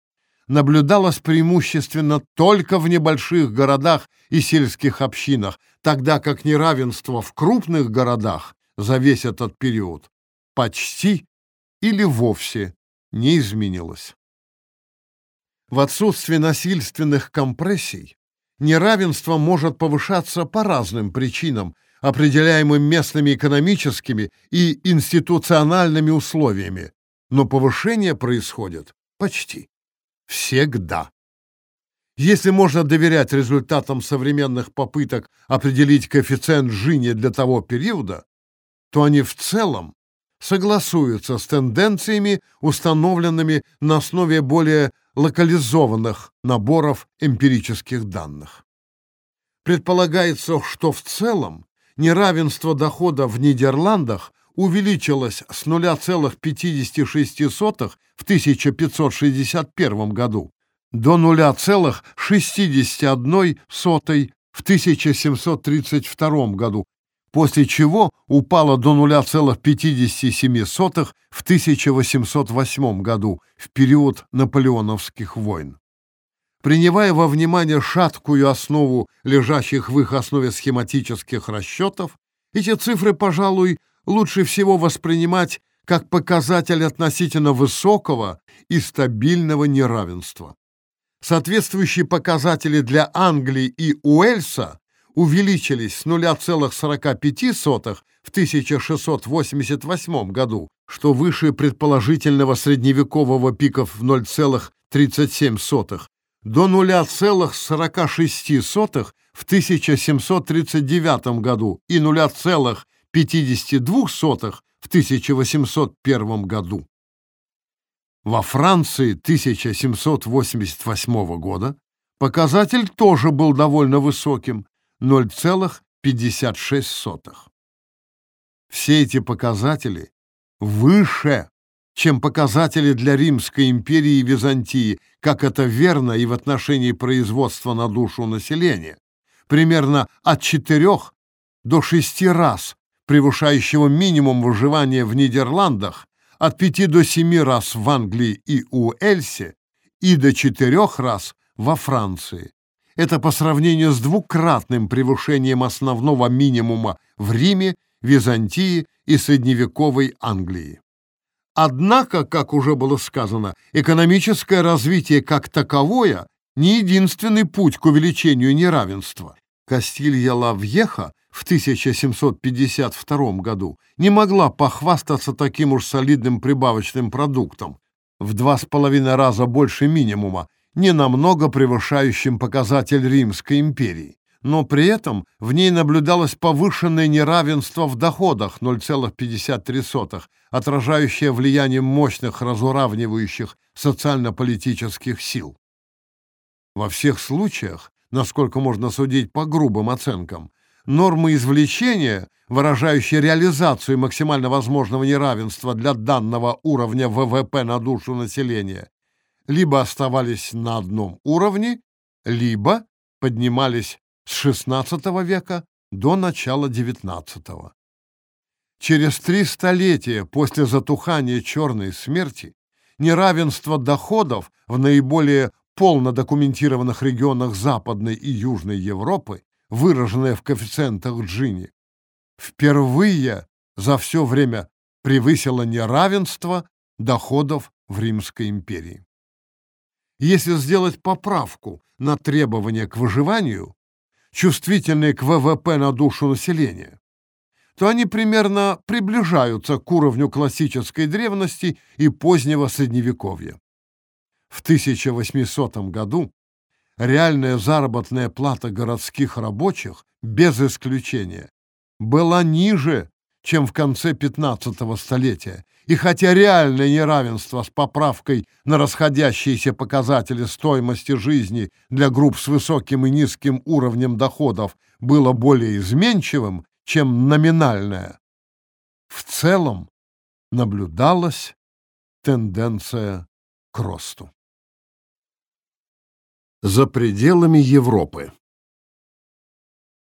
наблюдалось преимущественно только в небольших городах и сельских общинах, тогда как неравенство в крупных городах за весь этот период почти или вовсе не изменилось. В отсутствие насильственных компрессий неравенство может повышаться по разным причинам, определяемым местными экономическими и институциональными условиями, но повышение происходит почти всегда. Если можно доверять результатам современных попыток определить коэффициент Джини для того периода, то они в целом согласуются с тенденциями, установленными на основе более локализованных наборов эмпирических данных. Предполагается, что в целом неравенство дохода в Нидерландах увеличилось с 0,56 в 1561 году до 0,61 в 1732 году, после чего упало до 0,57 в 1808 году, в период наполеоновских войн. Принимая во внимание шаткую основу лежащих в их основе схематических расчетов, эти цифры, пожалуй, лучше всего воспринимать как показатель относительно высокого и стабильного неравенства. Соответствующие показатели для Англии и Уэльса увеличились с 0,45 в 1688 году, что выше предположительного средневекового пика в 0,37, до 0,46 в 1739 году и 0,52 в 1801 году. Во Франции 1788 года показатель тоже был довольно высоким 0,56. Все эти показатели выше, чем показатели для Римской империи и Византии, как это верно и в отношении производства на душу населения, примерно от 4 до 6 раз превышающего минимум выживания в Нидерландах от 5 до 7 раз в Англии и Уэльсе и до 4 раз во Франции. Это по сравнению с двукратным превышением основного минимума в Риме, Византии и средневековой Англии. Однако, как уже было сказано, экономическое развитие как таковое не единственный путь к увеличению неравенства. Кастилья Лавьеха в 1752 году не могла похвастаться таким уж солидным прибавочным продуктом, в два с половиной раза больше минимума, не намного превышающим показатель Римской империи. Но при этом в ней наблюдалось повышенное неравенство в доходах 0,53, отражающее влияние мощных разуравнивающих социально-политических сил. Во всех случаях, насколько можно судить по грубым оценкам, нормы извлечения, выражающие реализацию максимально возможного неравенства для данного уровня ВВП на душу населения, либо оставались на одном уровне, либо поднимались с XVI века до начала XIX. Через три столетия после затухания черной смерти неравенство доходов в наиболее полно документированных регионах Западной и Южной Европы выраженное в коэффициентах Джини, впервые за все время превысило неравенство доходов в Римской империи. Если сделать поправку на требования к выживанию, чувствительные к ВВП на душу населения, то они примерно приближаются к уровню классической древности и позднего Средневековья. В 1800 году реальная заработная плата городских рабочих, без исключения, была ниже, чем в конце 15 столетия. И хотя реальное неравенство с поправкой на расходящиеся показатели стоимости жизни для групп с высоким и низким уровнем доходов было более изменчивым, чем номинальное, в целом наблюдалась тенденция к росту за пределами Европы.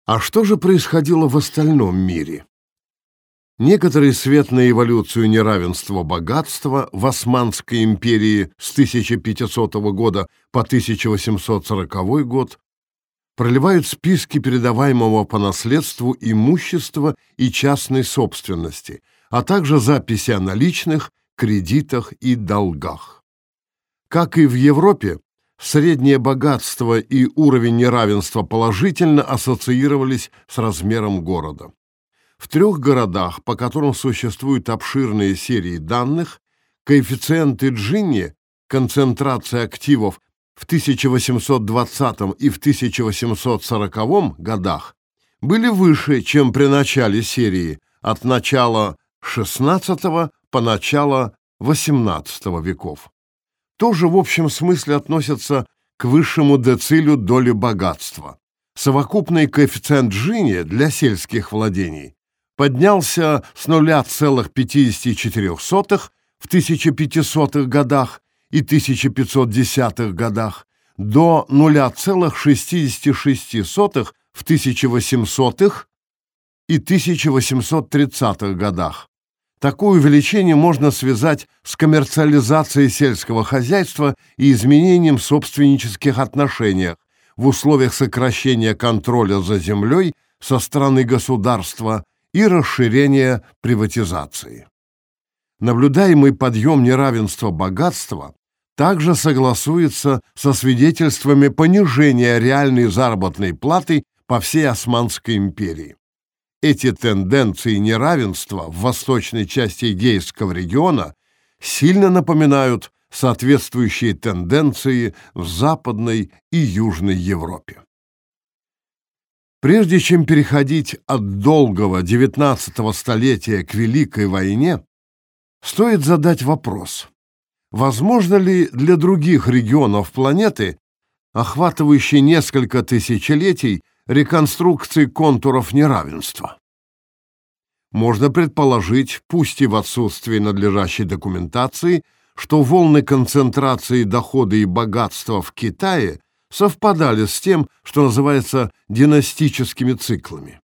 А что же происходило в остальном мире? Некоторый свет на эволюцию неравенства богатства в Османской империи с 1500 года по 1840 год проливают списки передаваемого по наследству имущества и частной собственности, а также записи о наличных, кредитах и долгах. Как и в Европе, среднее богатство и уровень неравенства положительно ассоциировались с размером города. В трех городах, по которым существуют обширные серии данных, коэффициенты Джинни, концентрация активов в 1820 и в 1840 годах, были выше, чем при начале серии, от начала XVI по начало XVIII веков тоже в общем смысле относятся к высшему децилю доли богатства. совокупный коэффициент Джини для сельских владений поднялся с 0,54 в 1500-х годах и 1510-х годах до 0,66 в 1800-х и 1830-х годах. Такое увеличение можно связать с коммерциализацией сельского хозяйства и изменением собственнических отношений в условиях сокращения контроля за землей со стороны государства и расширения приватизации. Наблюдаемый подъем неравенства богатства также согласуется со свидетельствами понижения реальной заработной платы по всей Османской империи. Эти тенденции неравенства в восточной части Эгейского региона сильно напоминают соответствующие тенденции в Западной и Южной Европе. Прежде чем переходить от долгого XIX столетия к Великой войне, стоит задать вопрос, возможно ли для других регионов планеты, охватывающей несколько тысячелетий, реконструкции контуров неравенства. Можно предположить, пусть и в отсутствии надлежащей документации, что волны концентрации дохода и богатства в Китае совпадали с тем, что называется династическими циклами.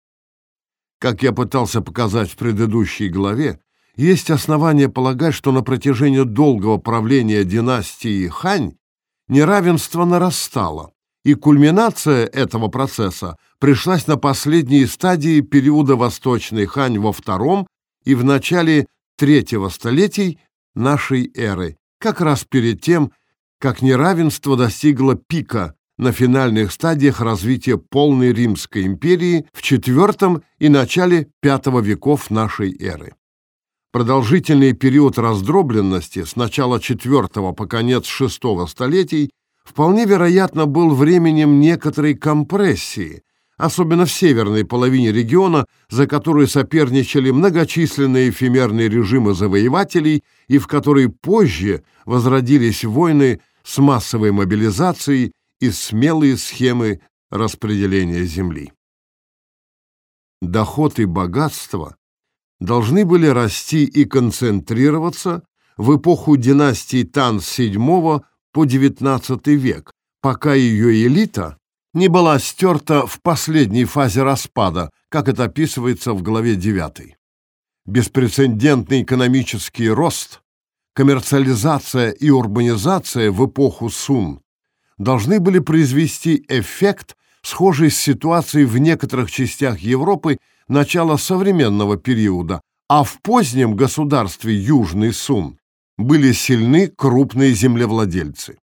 Как я пытался показать в предыдущей главе, есть основания полагать, что на протяжении долгого правления династии Хань неравенство нарастало, и кульминация этого процесса пришлась на последние стадии периода Восточной Хань во втором и в начале третьего столетий нашей эры, как раз перед тем, как неравенство достигло пика на финальных стадиях развития полной Римской империи в IV и начале V веков нашей эры. Продолжительный период раздробленности с начала IV по конец VI столетий вполне вероятно был временем некоторой компрессии, особенно в северной половине региона, за которую соперничали многочисленные эфемерные режимы завоевателей и в которой позже возродились войны с массовой мобилизацией и смелые схемы распределения земли. Доход и богатство должны были расти и концентрироваться в эпоху династии Тан VII по XIX век, пока ее элита не была стерта в последней фазе распада, как это описывается в главе 9. Беспрецедентный экономический рост, коммерциализация и урбанизация в эпоху Сун должны были произвести эффект, схожий с ситуацией в некоторых частях Европы начала современного периода, а в позднем государстве Южный Сун были сильны крупные землевладельцы.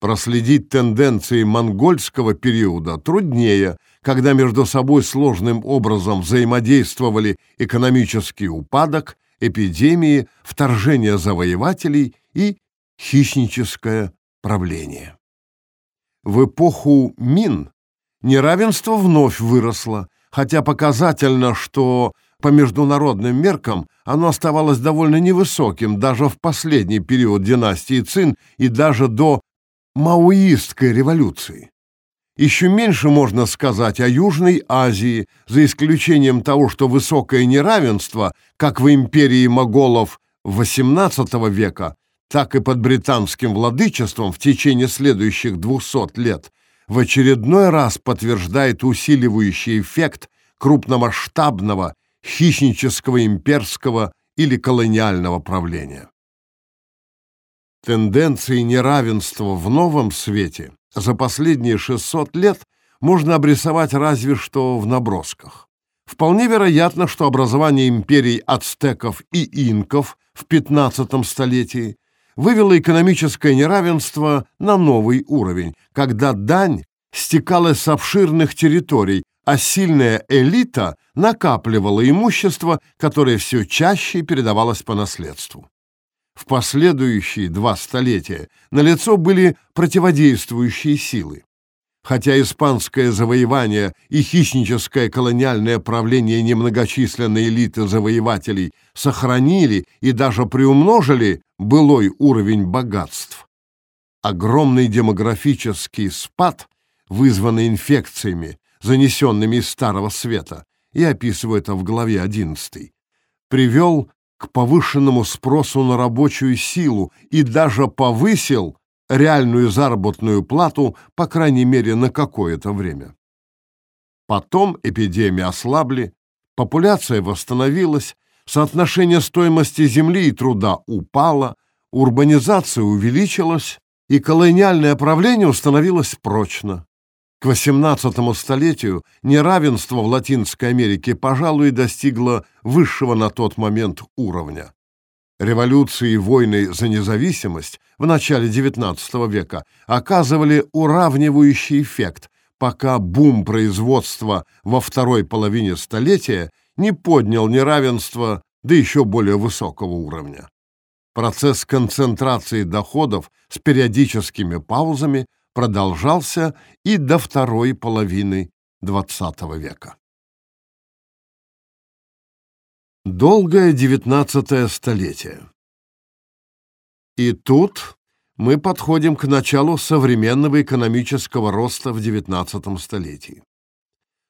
Проследить тенденции монгольского периода труднее, когда между собой сложным образом взаимодействовали экономический упадок, эпидемии, вторжение завоевателей и хищническое правление. В эпоху Мин неравенство вновь выросло, хотя показательно, что по международным меркам оно оставалось довольно невысоким даже в последний период династии Цин и даже до Мауистской революции. Еще меньше можно сказать о Южной Азии, за исключением того, что высокое неравенство, как в империи моголов XVIII века, так и под британским владычеством в течение следующих 200 лет, в очередной раз подтверждает усиливающий эффект крупномасштабного хищнического имперского или колониального правления. Тенденции неравенства в новом свете за последние 600 лет можно обрисовать разве что в набросках. Вполне вероятно, что образование империй ацтеков и инков в 15 столетии вывело экономическое неравенство на новый уровень, когда дань стекалась с обширных территорий, а сильная элита накапливала имущество, которое все чаще передавалось по наследству. В последующие два столетия налицо были противодействующие силы. Хотя испанское завоевание и хищническое колониальное правление немногочисленной элиты завоевателей сохранили и даже приумножили былой уровень богатств, огромный демографический спад вызванный инфекциями, занесенными из Старого Света, я описываю это в главе 11, привел к повышенному спросу на рабочую силу и даже повысил реальную заработную плату, по крайней мере, на какое-то время. Потом эпидемии ослабли, популяция восстановилась, соотношение стоимости земли и труда упало, урбанизация увеличилась, и колониальное правление установилось прочно. К XVIII столетию неравенство в Латинской Америке, пожалуй, достигло высшего на тот момент уровня. Революции и войны за независимость в начале XIX века оказывали уравнивающий эффект, пока бум производства во второй половине столетия не поднял неравенство до еще более высокого уровня. Процесс концентрации доходов с периодическими паузами продолжался и до второй половины XX века. Долгое девятнадцатое столетие. И тут мы подходим к началу современного экономического роста в XIX столетии.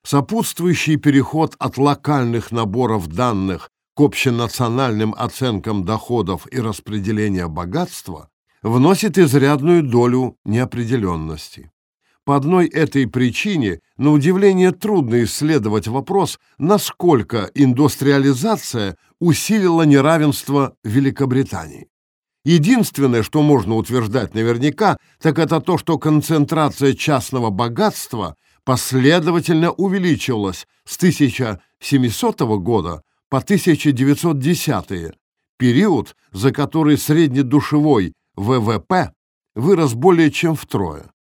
Сопутствующий переход от локальных наборов данных к общенациональным оценкам доходов и распределения богатства вносит изрядную долю неопределенности. По одной этой причине, на удивление, трудно исследовать вопрос, насколько индустриализация усилила неравенство Великобритании. Единственное, что можно утверждать наверняка, так это то, что концентрация частного богатства последовательно увеличивалась с 1700 года по 1910 период, за который среднедушевой ВВП вырос более чем втрое.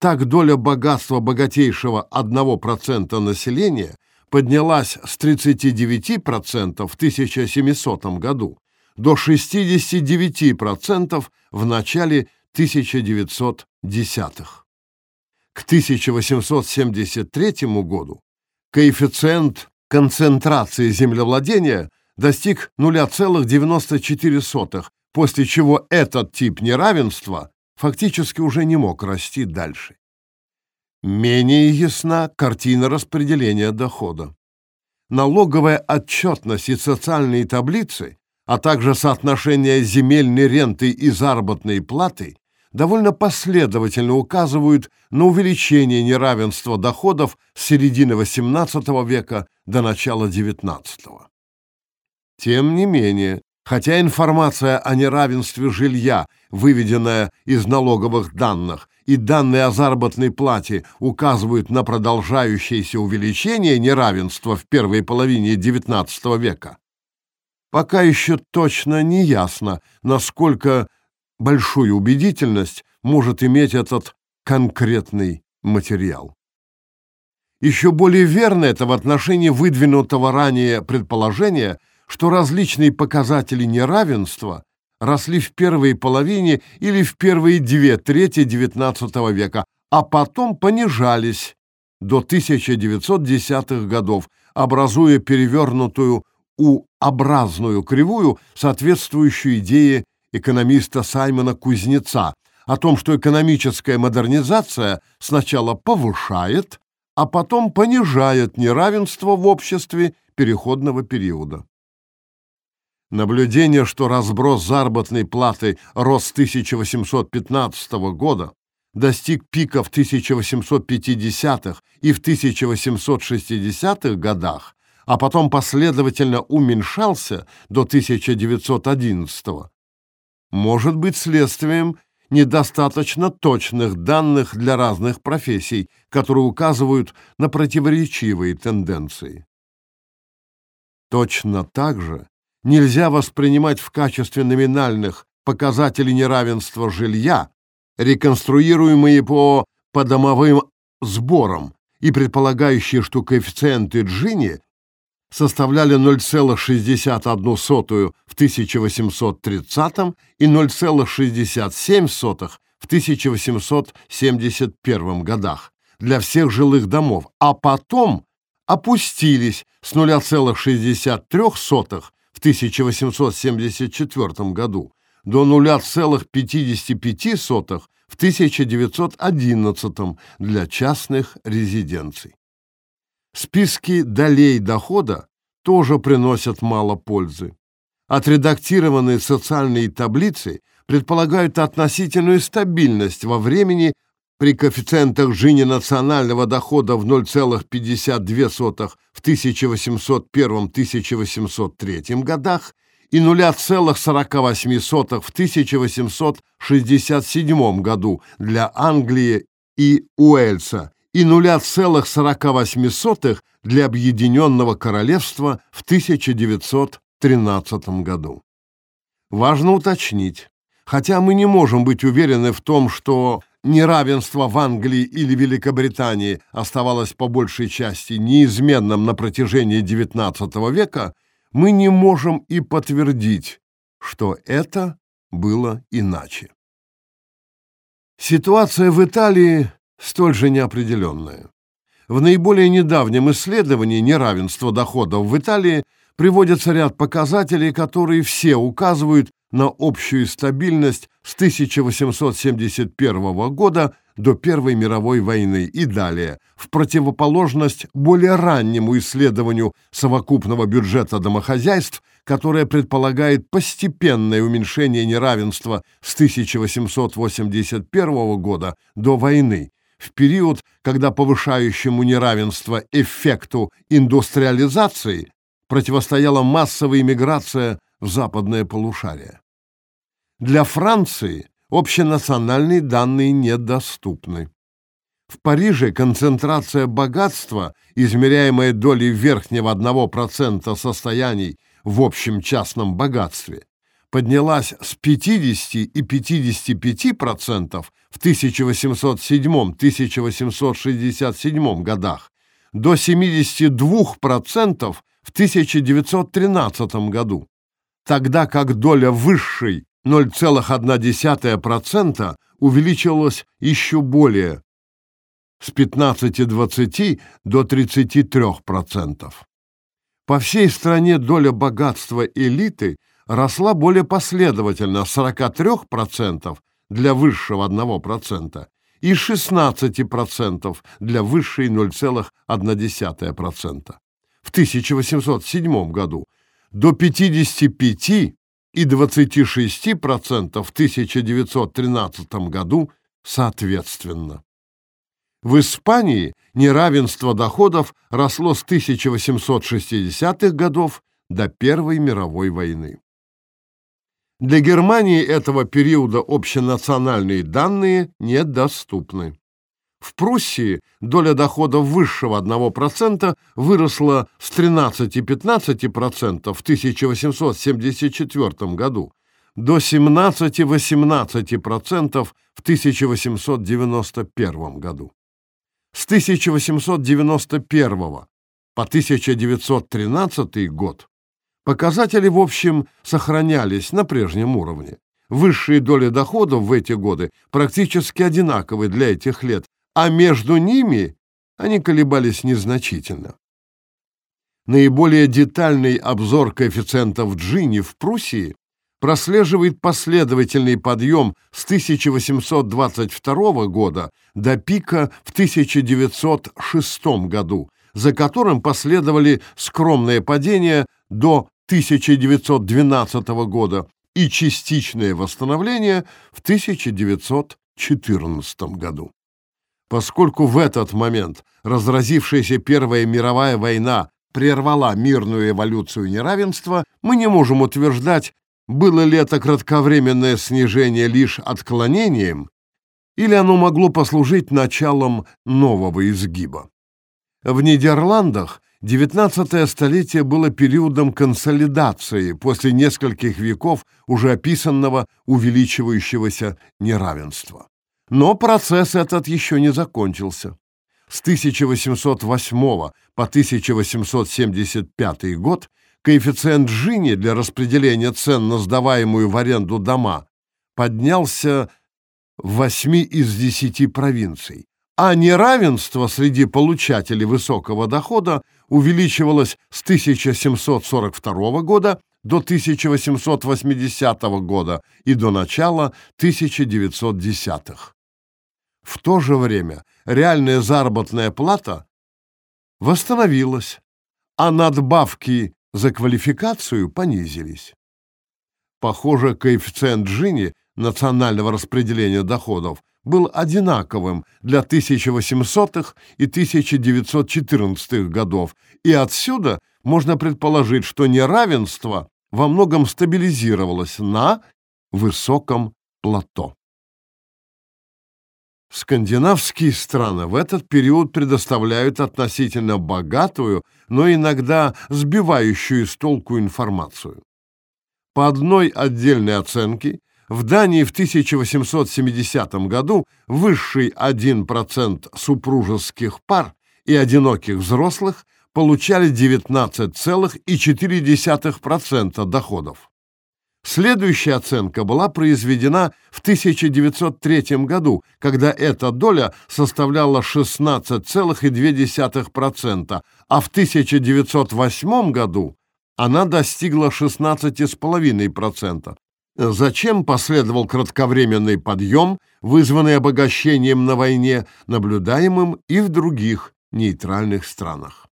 Так доля богатства богатейшего 1% населения поднялась с 39% в 1700 году до 69% в начале 1910-х. К 1873 году коэффициент концентрации землевладения достиг 0,94 после чего этот тип неравенства фактически уже не мог расти дальше. Менее ясна картина распределения дохода. Налоговая отчетность и социальные таблицы, а также соотношение земельной ренты и заработной платы довольно последовательно указывают на увеличение неравенства доходов с середины XVIII века до начала XIX. Тем не менее, Хотя информация о неравенстве жилья, выведенная из налоговых данных, и данные о заработной плате указывают на продолжающееся увеличение неравенства в первой половине XIX века, пока еще точно не ясно, насколько большую убедительность может иметь этот конкретный материал. Еще более верно это в отношении выдвинутого ранее предположения – что различные показатели неравенства росли в первой половине или в первые две трети XIX века, а потом понижались до 1910-х годов, образуя перевернутую У-образную кривую, соответствующую идее экономиста Саймона Кузнеца о том, что экономическая модернизация сначала повышает, а потом понижает неравенство в обществе переходного периода. Наблюдение, что разброс заработной платы рос с 1815 года, достиг пика в 1850-х и в 1860-х годах, а потом последовательно уменьшался до 1911 -го, может быть следствием недостаточно точных данных для разных профессий, которые указывают на противоречивые тенденции. Точно так же нельзя воспринимать в качестве номинальных показателей неравенства жилья, реконструируемые по подомовым сборам и предполагающие, что коэффициенты Джини составляли 0,61 в 1830 и 0,67 в 1871 годах для всех жилых домов, а потом опустились с 0,63 в 1874 году до 0,55 в 1911 для частных резиденций. Списки долей дохода тоже приносят мало пользы. Отредактированные социальные таблицы предполагают относительную стабильность во времени при коэффициентах Жини национального дохода в 0,52 в 1801-1803 годах и 0,48 в 1867 году для Англии и Уэльса и 0,48 для Объединенного Королевства в 1913 году. Важно уточнить, хотя мы не можем быть уверены в том, что неравенство в Англии или Великобритании оставалось по большей части неизменным на протяжении XIX века, мы не можем и подтвердить, что это было иначе. Ситуация в Италии столь же неопределенная. В наиболее недавнем исследовании неравенства доходов в Италии приводится ряд показателей, которые все указывают на общую стабильность с 1871 года до Первой мировой войны. И далее, в противоположность более раннему исследованию совокупного бюджета домохозяйств, которое предполагает постепенное уменьшение неравенства с 1881 года до войны, в период, когда повышающему неравенство эффекту индустриализации противостояла массовая иммиграция западное полушарие. Для Франции общенациональные данные недоступны. В Париже концентрация богатства, измеряемая долей верхнего 1% состояний в общем частном богатстве, поднялась с 50 и 55% в 1807-1867 годах до 72% в 1913 году, тогда как доля высшей 0,1% увеличилась еще более с 15-20 до 33%. По всей стране доля богатства элиты росла более последовательно с 43% для высшего 1% и 16% для высшей 0,1% в 1807 году до 55 и 26% в 1913 году соответственно. В Испании неравенство доходов росло с 1860-х годов до Первой мировой войны. Для Германии этого периода общенациональные данные недоступны. В Пруссии доля доходов высшего 1% выросла с 13-15% в 1874 году до 17-18% в 1891 году. С 1891 по 1913 год Показатели, в общем, сохранялись на прежнем уровне. Высшие доли доходов в эти годы практически одинаковы для этих лет, а между ними они колебались незначительно. Наиболее детальный обзор коэффициентов Джини в Пруссии прослеживает последовательный подъем с 1822 года до пика в 1906 году, за которым последовали скромное падение до 1912 года и частичное восстановление в 1914 году. Поскольку в этот момент разразившаяся Первая мировая война прервала мирную эволюцию неравенства, мы не можем утверждать, было ли это кратковременное снижение лишь отклонением, или оно могло послужить началом нового изгиба. В Нидерландах XIX столетие было периодом консолидации после нескольких веков уже описанного увеличивающегося неравенства. Но процесс этот еще не закончился. С 1808 по 1875 год коэффициент Джини для распределения цен на сдаваемую в аренду дома поднялся в 8 из 10 провинций, а неравенство среди получателей высокого дохода увеличивалась с 1742 года до 1880 года и до начала 1910-х. В то же время реальная заработная плата восстановилась, а надбавки за квалификацию понизились. Похоже, коэффициент Джини национального распределения доходов был одинаковым для 1800-х и 1914-х годов, и отсюда можно предположить, что неравенство во многом стабилизировалось на высоком плато. Скандинавские страны в этот период предоставляют относительно богатую, но иногда сбивающую с толку информацию. По одной отдельной оценке, в Дании в 1870 году высший 1% супружеских пар и одиноких взрослых получали 19,4% доходов. Следующая оценка была произведена в 1903 году, когда эта доля составляла 16,2%, а в 1908 году она достигла 16,5%. Зачем последовал кратковременный подъем, вызванный обогащением на войне, наблюдаемым и в других нейтральных странах?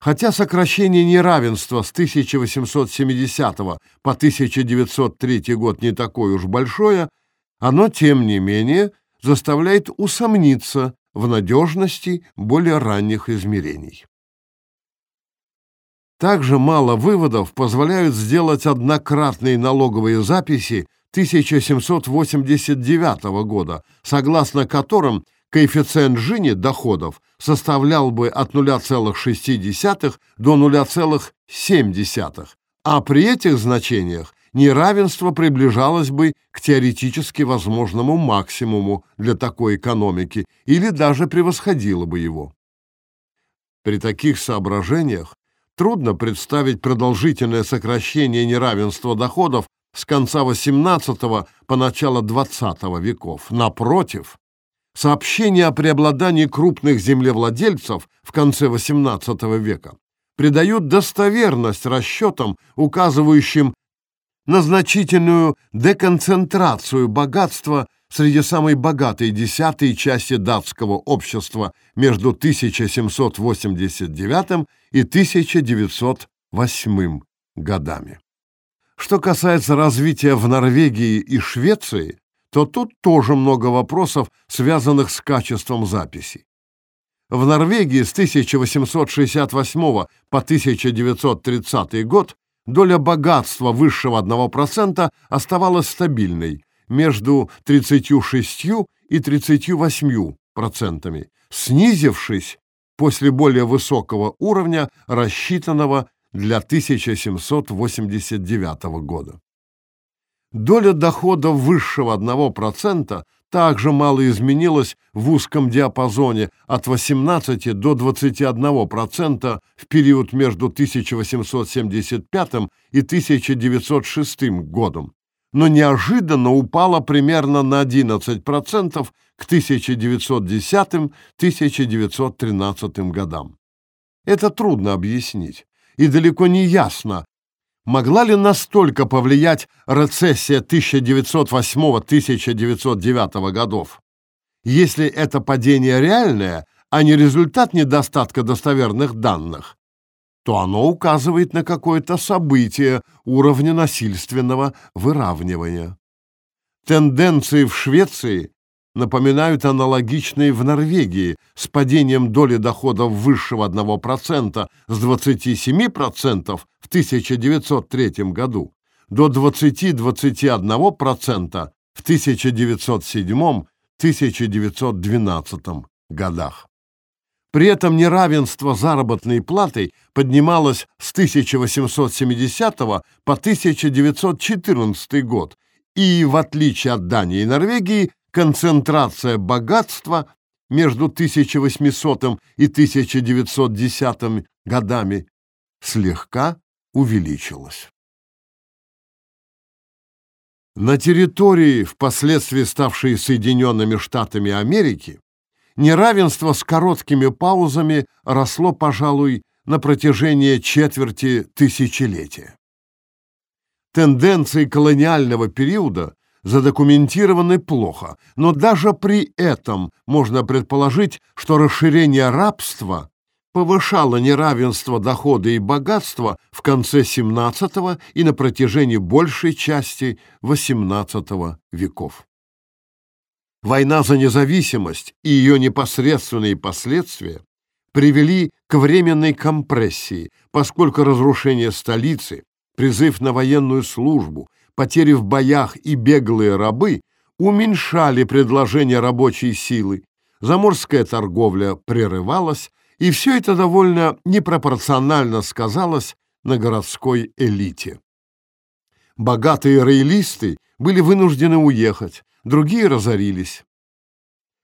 Хотя сокращение неравенства с 1870 по 1903 год не такое уж большое, оно, тем не менее, заставляет усомниться в надежности более ранних измерений. Также мало выводов позволяют сделать однократные налоговые записи 1789 года, согласно которым коэффициент Жини доходов составлял бы от 0,6 до 0,7, а при этих значениях неравенство приближалось бы к теоретически возможному максимуму для такой экономики или даже превосходило бы его. При таких соображениях трудно представить продолжительное сокращение неравенства доходов с конца XVIII по начало XX веков. Напротив, Сообщения о преобладании крупных землевладельцев в конце XVIII века придают достоверность расчетам, указывающим на значительную деконцентрацию богатства среди самой богатой десятой части датского общества между 1789 и 1908 годами. Что касается развития в Норвегии и Швеции, то тут тоже много вопросов, связанных с качеством записи. В Норвегии с 1868 по 1930 год доля богатства высшего 1% оставалась стабильной между 36 и 38 процентами, снизившись после более высокого уровня, рассчитанного для 1789 года. Доля дохода высшего 1% также мало изменилась в узком диапазоне от 18 до 21% в период между 1875 и 1906 годом, но неожиданно упала примерно на 11% к 1910-1913 годам. Это трудно объяснить, и далеко не ясно, Могла ли настолько повлиять рецессия 1908-1909 годов? Если это падение реальное, а не результат недостатка достоверных данных, то оно указывает на какое-то событие уровня насильственного выравнивания. Тенденции в Швеции напоминают аналогичные в Норвегии с падением доли доходов высшего 1% с 27% в 1903 году до 20-21% в 1907-1912 годах. При этом неравенство заработной платы поднималось с 1870 по 1914 год, и, в отличие от Дании и Норвегии, концентрация богатства между 1800 и 1910 годами слегка увеличилась. На территории, впоследствии ставшей Соединенными Штатами Америки, неравенство с короткими паузами росло, пожалуй, на протяжении четверти тысячелетия. Тенденции колониального периода задокументированы плохо, но даже при этом можно предположить, что расширение рабства повышало неравенство дохода и богатства в конце XVII и на протяжении большей части XVIII веков. Война за независимость и ее непосредственные последствия привели к временной компрессии, поскольку разрушение столицы, призыв на военную службу, потери в боях и беглые рабы уменьшали предложение рабочей силы, заморская торговля прерывалась, и все это довольно непропорционально сказалось на городской элите. Богатые роялисты были вынуждены уехать, другие разорились.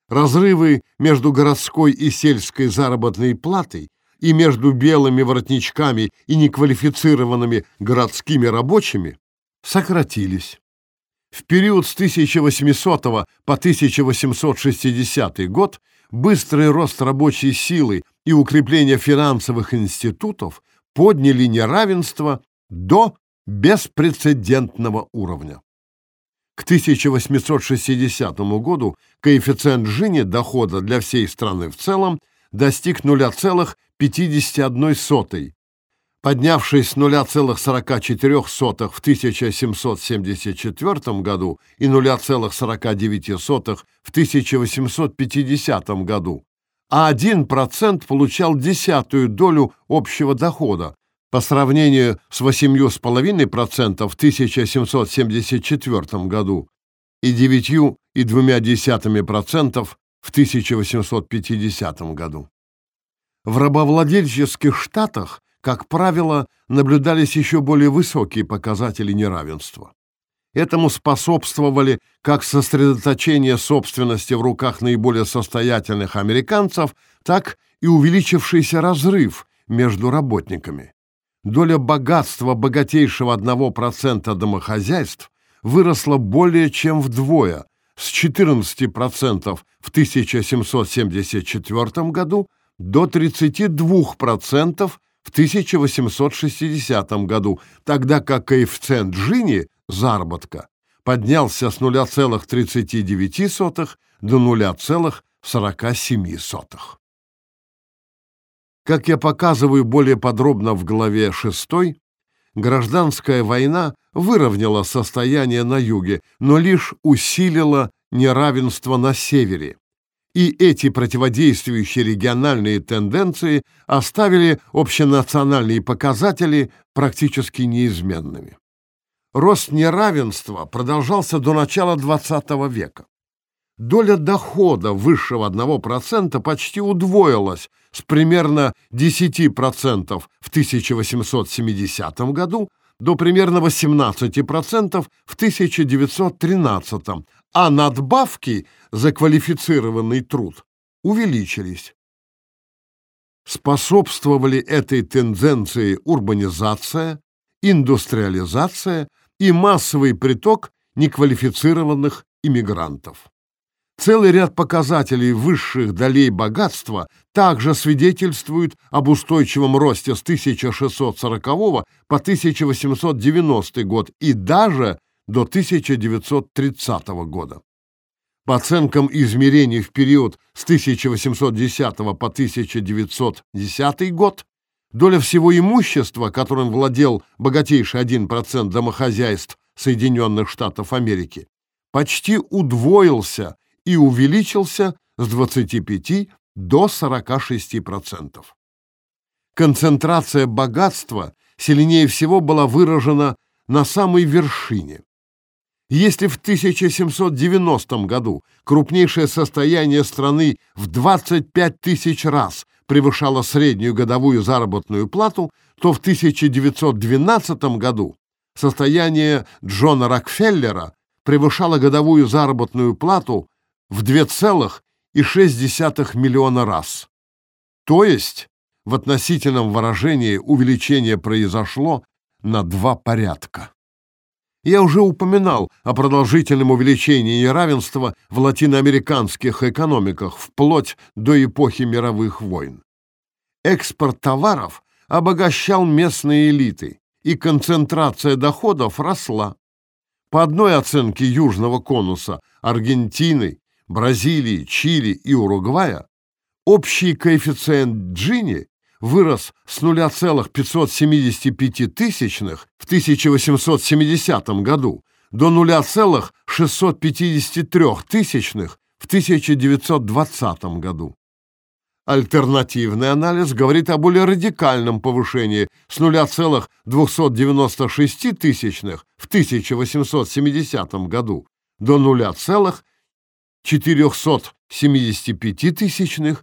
Разрывы между городской и сельской заработной платой и между белыми воротничками и неквалифицированными городскими рабочими сократились. В период с 1800 по 1860 год быстрый рост рабочей силы и укрепление финансовых институтов подняли неравенство до беспрецедентного уровня. К 1860 году коэффициент Джини дохода для всей страны в целом достиг 0,51, поднявшись с 0,44 в 1774 году и 0,49 в 1850 году, а 1% получал десятую долю общего дохода, по сравнению с 8,5% в 1774 году и 9,2% в 1850 году. В рабовладельческих штатах, как правило, наблюдались еще более высокие показатели неравенства. Этому способствовали как сосредоточение собственности в руках наиболее состоятельных американцев, так и увеличившийся разрыв между работниками доля богатства богатейшего 1% домохозяйств выросла более чем вдвое, с 14% в 1774 году до 32% в 1860 году, тогда как коэффициент Джини, заработка, поднялся с 0,39 до 0,47. Как я показываю более подробно в главе 6, гражданская война выровняла состояние на юге, но лишь усилила неравенство на севере. И эти противодействующие региональные тенденции оставили общенациональные показатели практически неизменными. Рост неравенства продолжался до начала XX века доля дохода высшего 1% почти удвоилась с примерно 10% в 1870 году до примерно 18% в 1913, а надбавки за квалифицированный труд увеличились. Способствовали этой тенденции урбанизация, индустриализация и массовый приток неквалифицированных иммигрантов. Целый ряд показателей высших долей богатства также свидетельствуют об устойчивом росте с 1640 по 1890 год и даже до 1930 года. По оценкам измерений в период с 1810 по 1910 год, доля всего имущества, которым владел богатейший 1% домохозяйств Соединенных Штатов Америки, почти удвоился и увеличился с 25 до 46%. Концентрация богатства сильнее всего была выражена на самой вершине. Если в 1790 году крупнейшее состояние страны в 25 тысяч раз превышало среднюю годовую заработную плату, то в 1912 году состояние Джона Рокфеллера превышало годовую заработную плату в 2,6 миллиона раз. То есть в относительном выражении увеличение произошло на два порядка. Я уже упоминал о продолжительном увеличении неравенства в латиноамериканских экономиках вплоть до эпохи мировых войн. Экспорт товаров обогащал местные элиты, и концентрация доходов росла. По одной оценке Южного конуса Аргентины, Бразилии, Чили и Уругвая общий коэффициент Джини вырос с 0,575 тысячных в 1870 году до 0,653 тысячных в 1920 году. Альтернативный анализ говорит о более радикальном повышении с 0,296 тысячных в 1870 году до 0,475 тысячных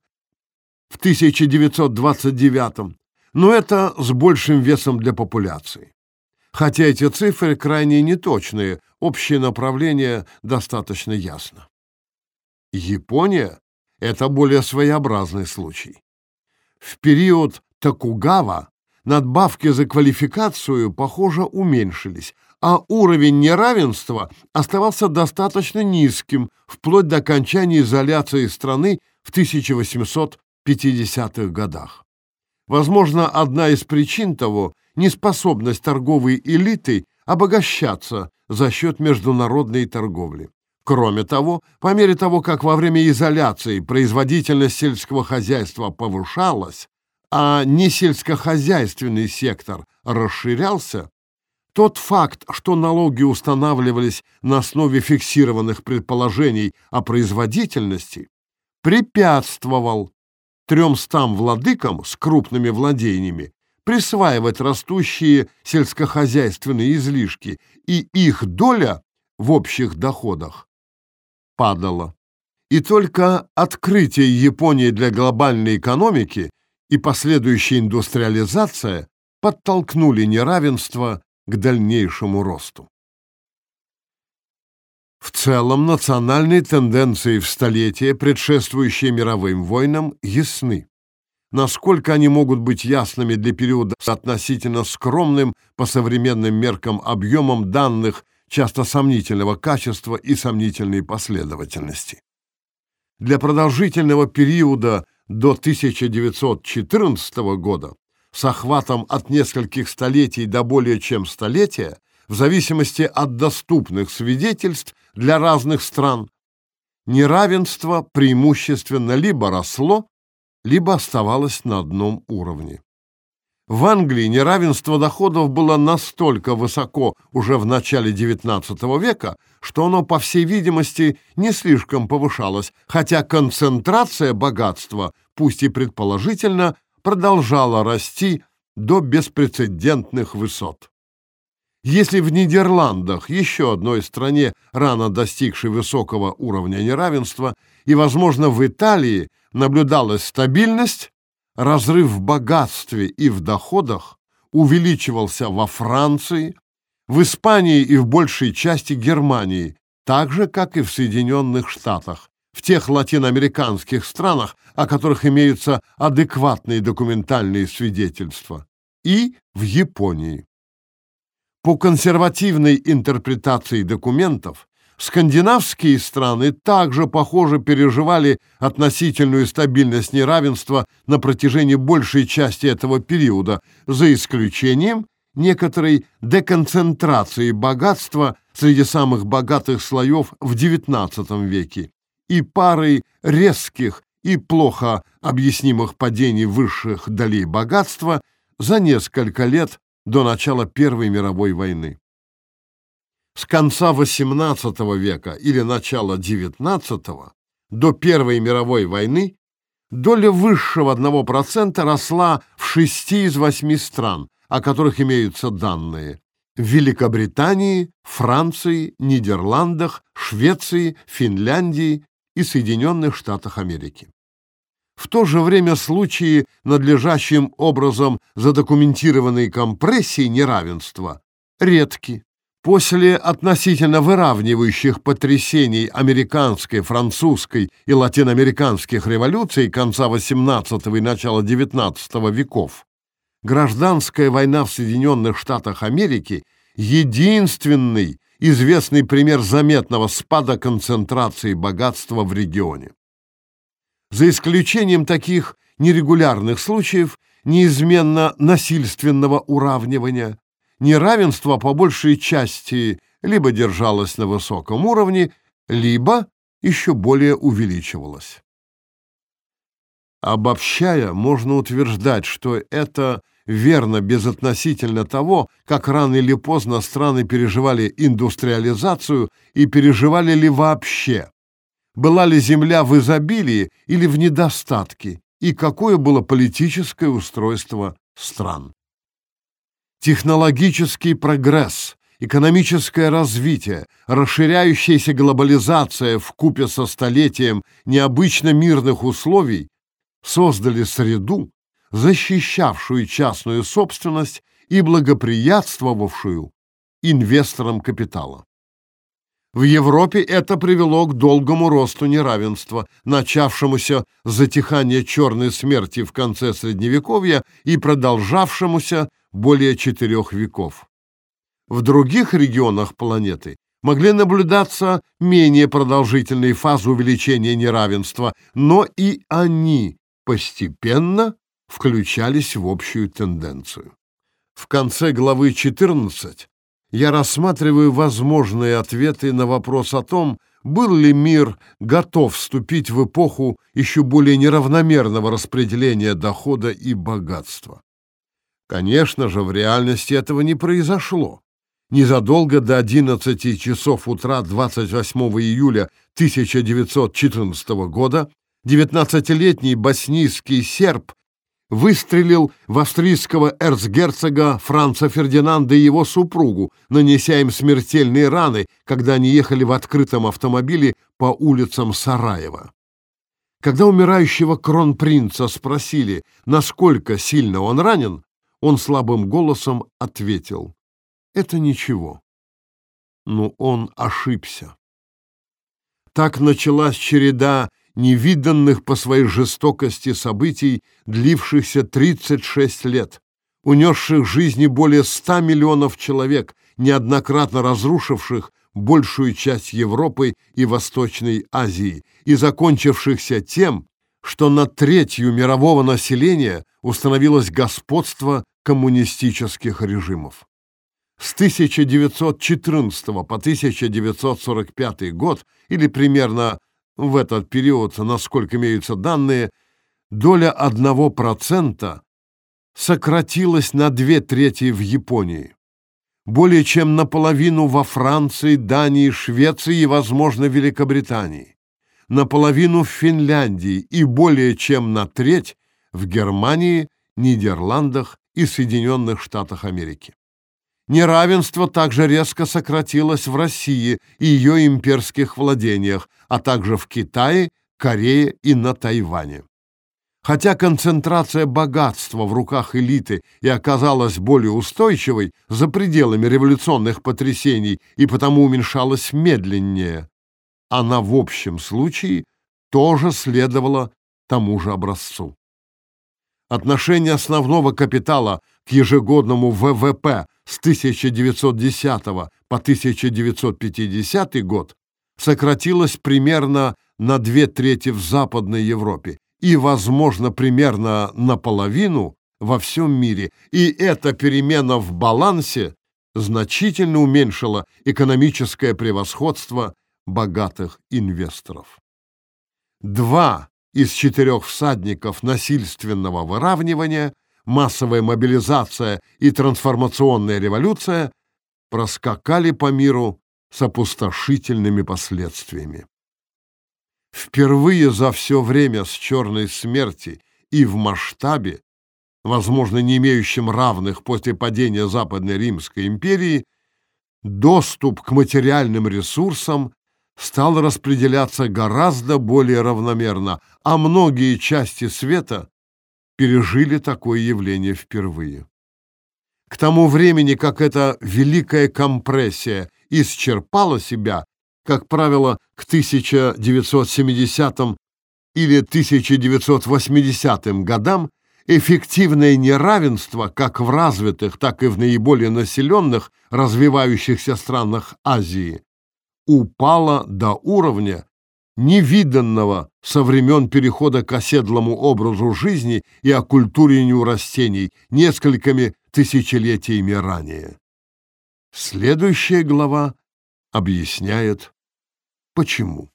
в 1929, но это с большим весом для популяции. Хотя эти цифры крайне неточные, общее направление достаточно ясно. Япония – это более своеобразный случай. В период Токугава надбавки за квалификацию, похоже, уменьшились, а уровень неравенства оставался достаточно низким вплоть до окончания изоляции страны в 1800 50-х годах. Возможно, одна из причин того – неспособность торговой элиты обогащаться за счет международной торговли. Кроме того, по мере того, как во время изоляции производительность сельского хозяйства повышалась, а не сельскохозяйственный сектор расширялся, тот факт, что налоги устанавливались на основе фиксированных предположений о производительности, препятствовал тремстам владыкам с крупными владениями присваивать растущие сельскохозяйственные излишки, и их доля в общих доходах падала. И только открытие Японии для глобальной экономики и последующая индустриализация подтолкнули неравенство к дальнейшему росту. В целом, национальные тенденции в столетия, предшествующие мировым войнам, ясны. Насколько они могут быть ясными для периода с относительно скромным по современным меркам объемом данных часто сомнительного качества и сомнительной последовательности. Для продолжительного периода до 1914 года с охватом от нескольких столетий до более чем столетия в зависимости от доступных свидетельств для разных стран, неравенство преимущественно либо росло, либо оставалось на одном уровне. В Англии неравенство доходов было настолько высоко уже в начале XIX века, что оно, по всей видимости, не слишком повышалось, хотя концентрация богатства, пусть и предположительно, продолжала расти до беспрецедентных высот. Если в Нидерландах, еще одной стране, рано достигшей высокого уровня неравенства, и, возможно, в Италии наблюдалась стабильность, разрыв в богатстве и в доходах увеличивался во Франции, в Испании и в большей части Германии, так же, как и в Соединенных Штатах, в тех латиноамериканских странах, о которых имеются адекватные документальные свидетельства, и в Японии. По консервативной интерпретации документов, скандинавские страны также, похоже, переживали относительную стабильность неравенства на протяжении большей части этого периода, за исключением некоторой деконцентрации богатства среди самых богатых слоев в XIX веке и парой резких и плохо объяснимых падений высших долей богатства за несколько лет до начала Первой мировой войны. С конца XVIII века или начала XIX до Первой мировой войны доля высшего 1% росла в 6 из 8 стран, о которых имеются данные. В Великобритании, Франции, Нидерландах, Швеции, Финляндии и Соединенных Штатах Америки. В то же время случаи, надлежащим образом задокументированной компрессии неравенства, редки. После относительно выравнивающих потрясений американской, французской и латиноамериканских революций конца XVIII и начала XIX веков, гражданская война в Соединенных Штатах Америки – единственный известный пример заметного спада концентрации богатства в регионе. За исключением таких нерегулярных случаев, неизменно насильственного уравнивания, неравенство по большей части либо держалась на высоком уровне, либо еще более увеличивалась. Обобщая, можно утверждать, что это верно безотносительно того, как рано или поздно страны переживали индустриализацию и переживали ли вообще. Была ли земля в изобилии или в недостатке, и какое было политическое устройство стран. Технологический прогресс, экономическое развитие, расширяющаяся глобализация в купе со столетием необычно мирных условий создали среду, защищавшую частную собственность и благоприятствовавшую инвесторам капитала. В Европе это привело к долгому росту неравенства, начавшемуся с затихания черной смерти в конце Средневековья и продолжавшемуся более четырех веков. В других регионах планеты могли наблюдаться менее продолжительные фазы увеличения неравенства, но и они постепенно включались в общую тенденцию. В конце главы 14 я рассматриваю возможные ответы на вопрос о том, был ли мир готов вступить в эпоху еще более неравномерного распределения дохода и богатства. Конечно же, в реальности этого не произошло. Незадолго до 11 часов утра 28 июля 1914 года 19-летний боснийский серб выстрелил в австрийского эрцгерцога Франца Фердинанда и его супругу, нанеся им смертельные раны, когда они ехали в открытом автомобиле по улицам Сараева. Когда умирающего кронпринца спросили, насколько сильно он ранен, он слабым голосом ответил, «Это ничего». Но он ошибся. Так началась череда невиданных по своей жестокости событий, длившихся 36 лет, унесших жизни более 100 миллионов человек, неоднократно разрушивших большую часть Европы и Восточной Азии и закончившихся тем, что над третью мирового населения установилось господство коммунистических режимов. С 1914 по 1945 год, или примерно в этот период, насколько имеются данные, доля 1% сократилась на две трети в Японии. Более чем наполовину во Франции, Дании, Швеции и, возможно, Великобритании. Наполовину в Финляндии и более чем на треть в Германии, Нидерландах и Соединенных Штатах Америки. Неравенство также резко сократилось в России и ее имперских владениях, а также в Китае, Корее и на Тайване. Хотя концентрация богатства в руках элиты и оказалась более устойчивой за пределами революционных потрясений и потому уменьшалась медленнее, она в общем случае тоже следовала тому же образцу. Отношение основного капитала к ежегодному ВВП с 1910 по 1950 год сократилось примерно на две трети в Западной Европе и, возможно, примерно наполовину во всем мире. И эта перемена в балансе значительно уменьшила экономическое превосходство богатых инвесторов. Два из четырех всадников насильственного выравнивания массовая мобилизация и трансформационная революция проскакали по миру с опустошительными последствиями. Впервые за все время с черной смерти и в масштабе, возможно, не имеющем равных после падения Западной Римской империи, доступ к материальным ресурсам стал распределяться гораздо более равномерно, а многие части света пережили такое явление впервые. К тому времени, как эта великая компрессия исчерпала себя, как правило, к 1970 или 1980 годам, эффективное неравенство как в развитых, так и в наиболее населенных, развивающихся странах Азии упало до уровня, невиданного со времен перехода к оседлому образу жизни и оккультурению растений несколькими тысячелетиями ранее. Следующая глава объясняет, почему.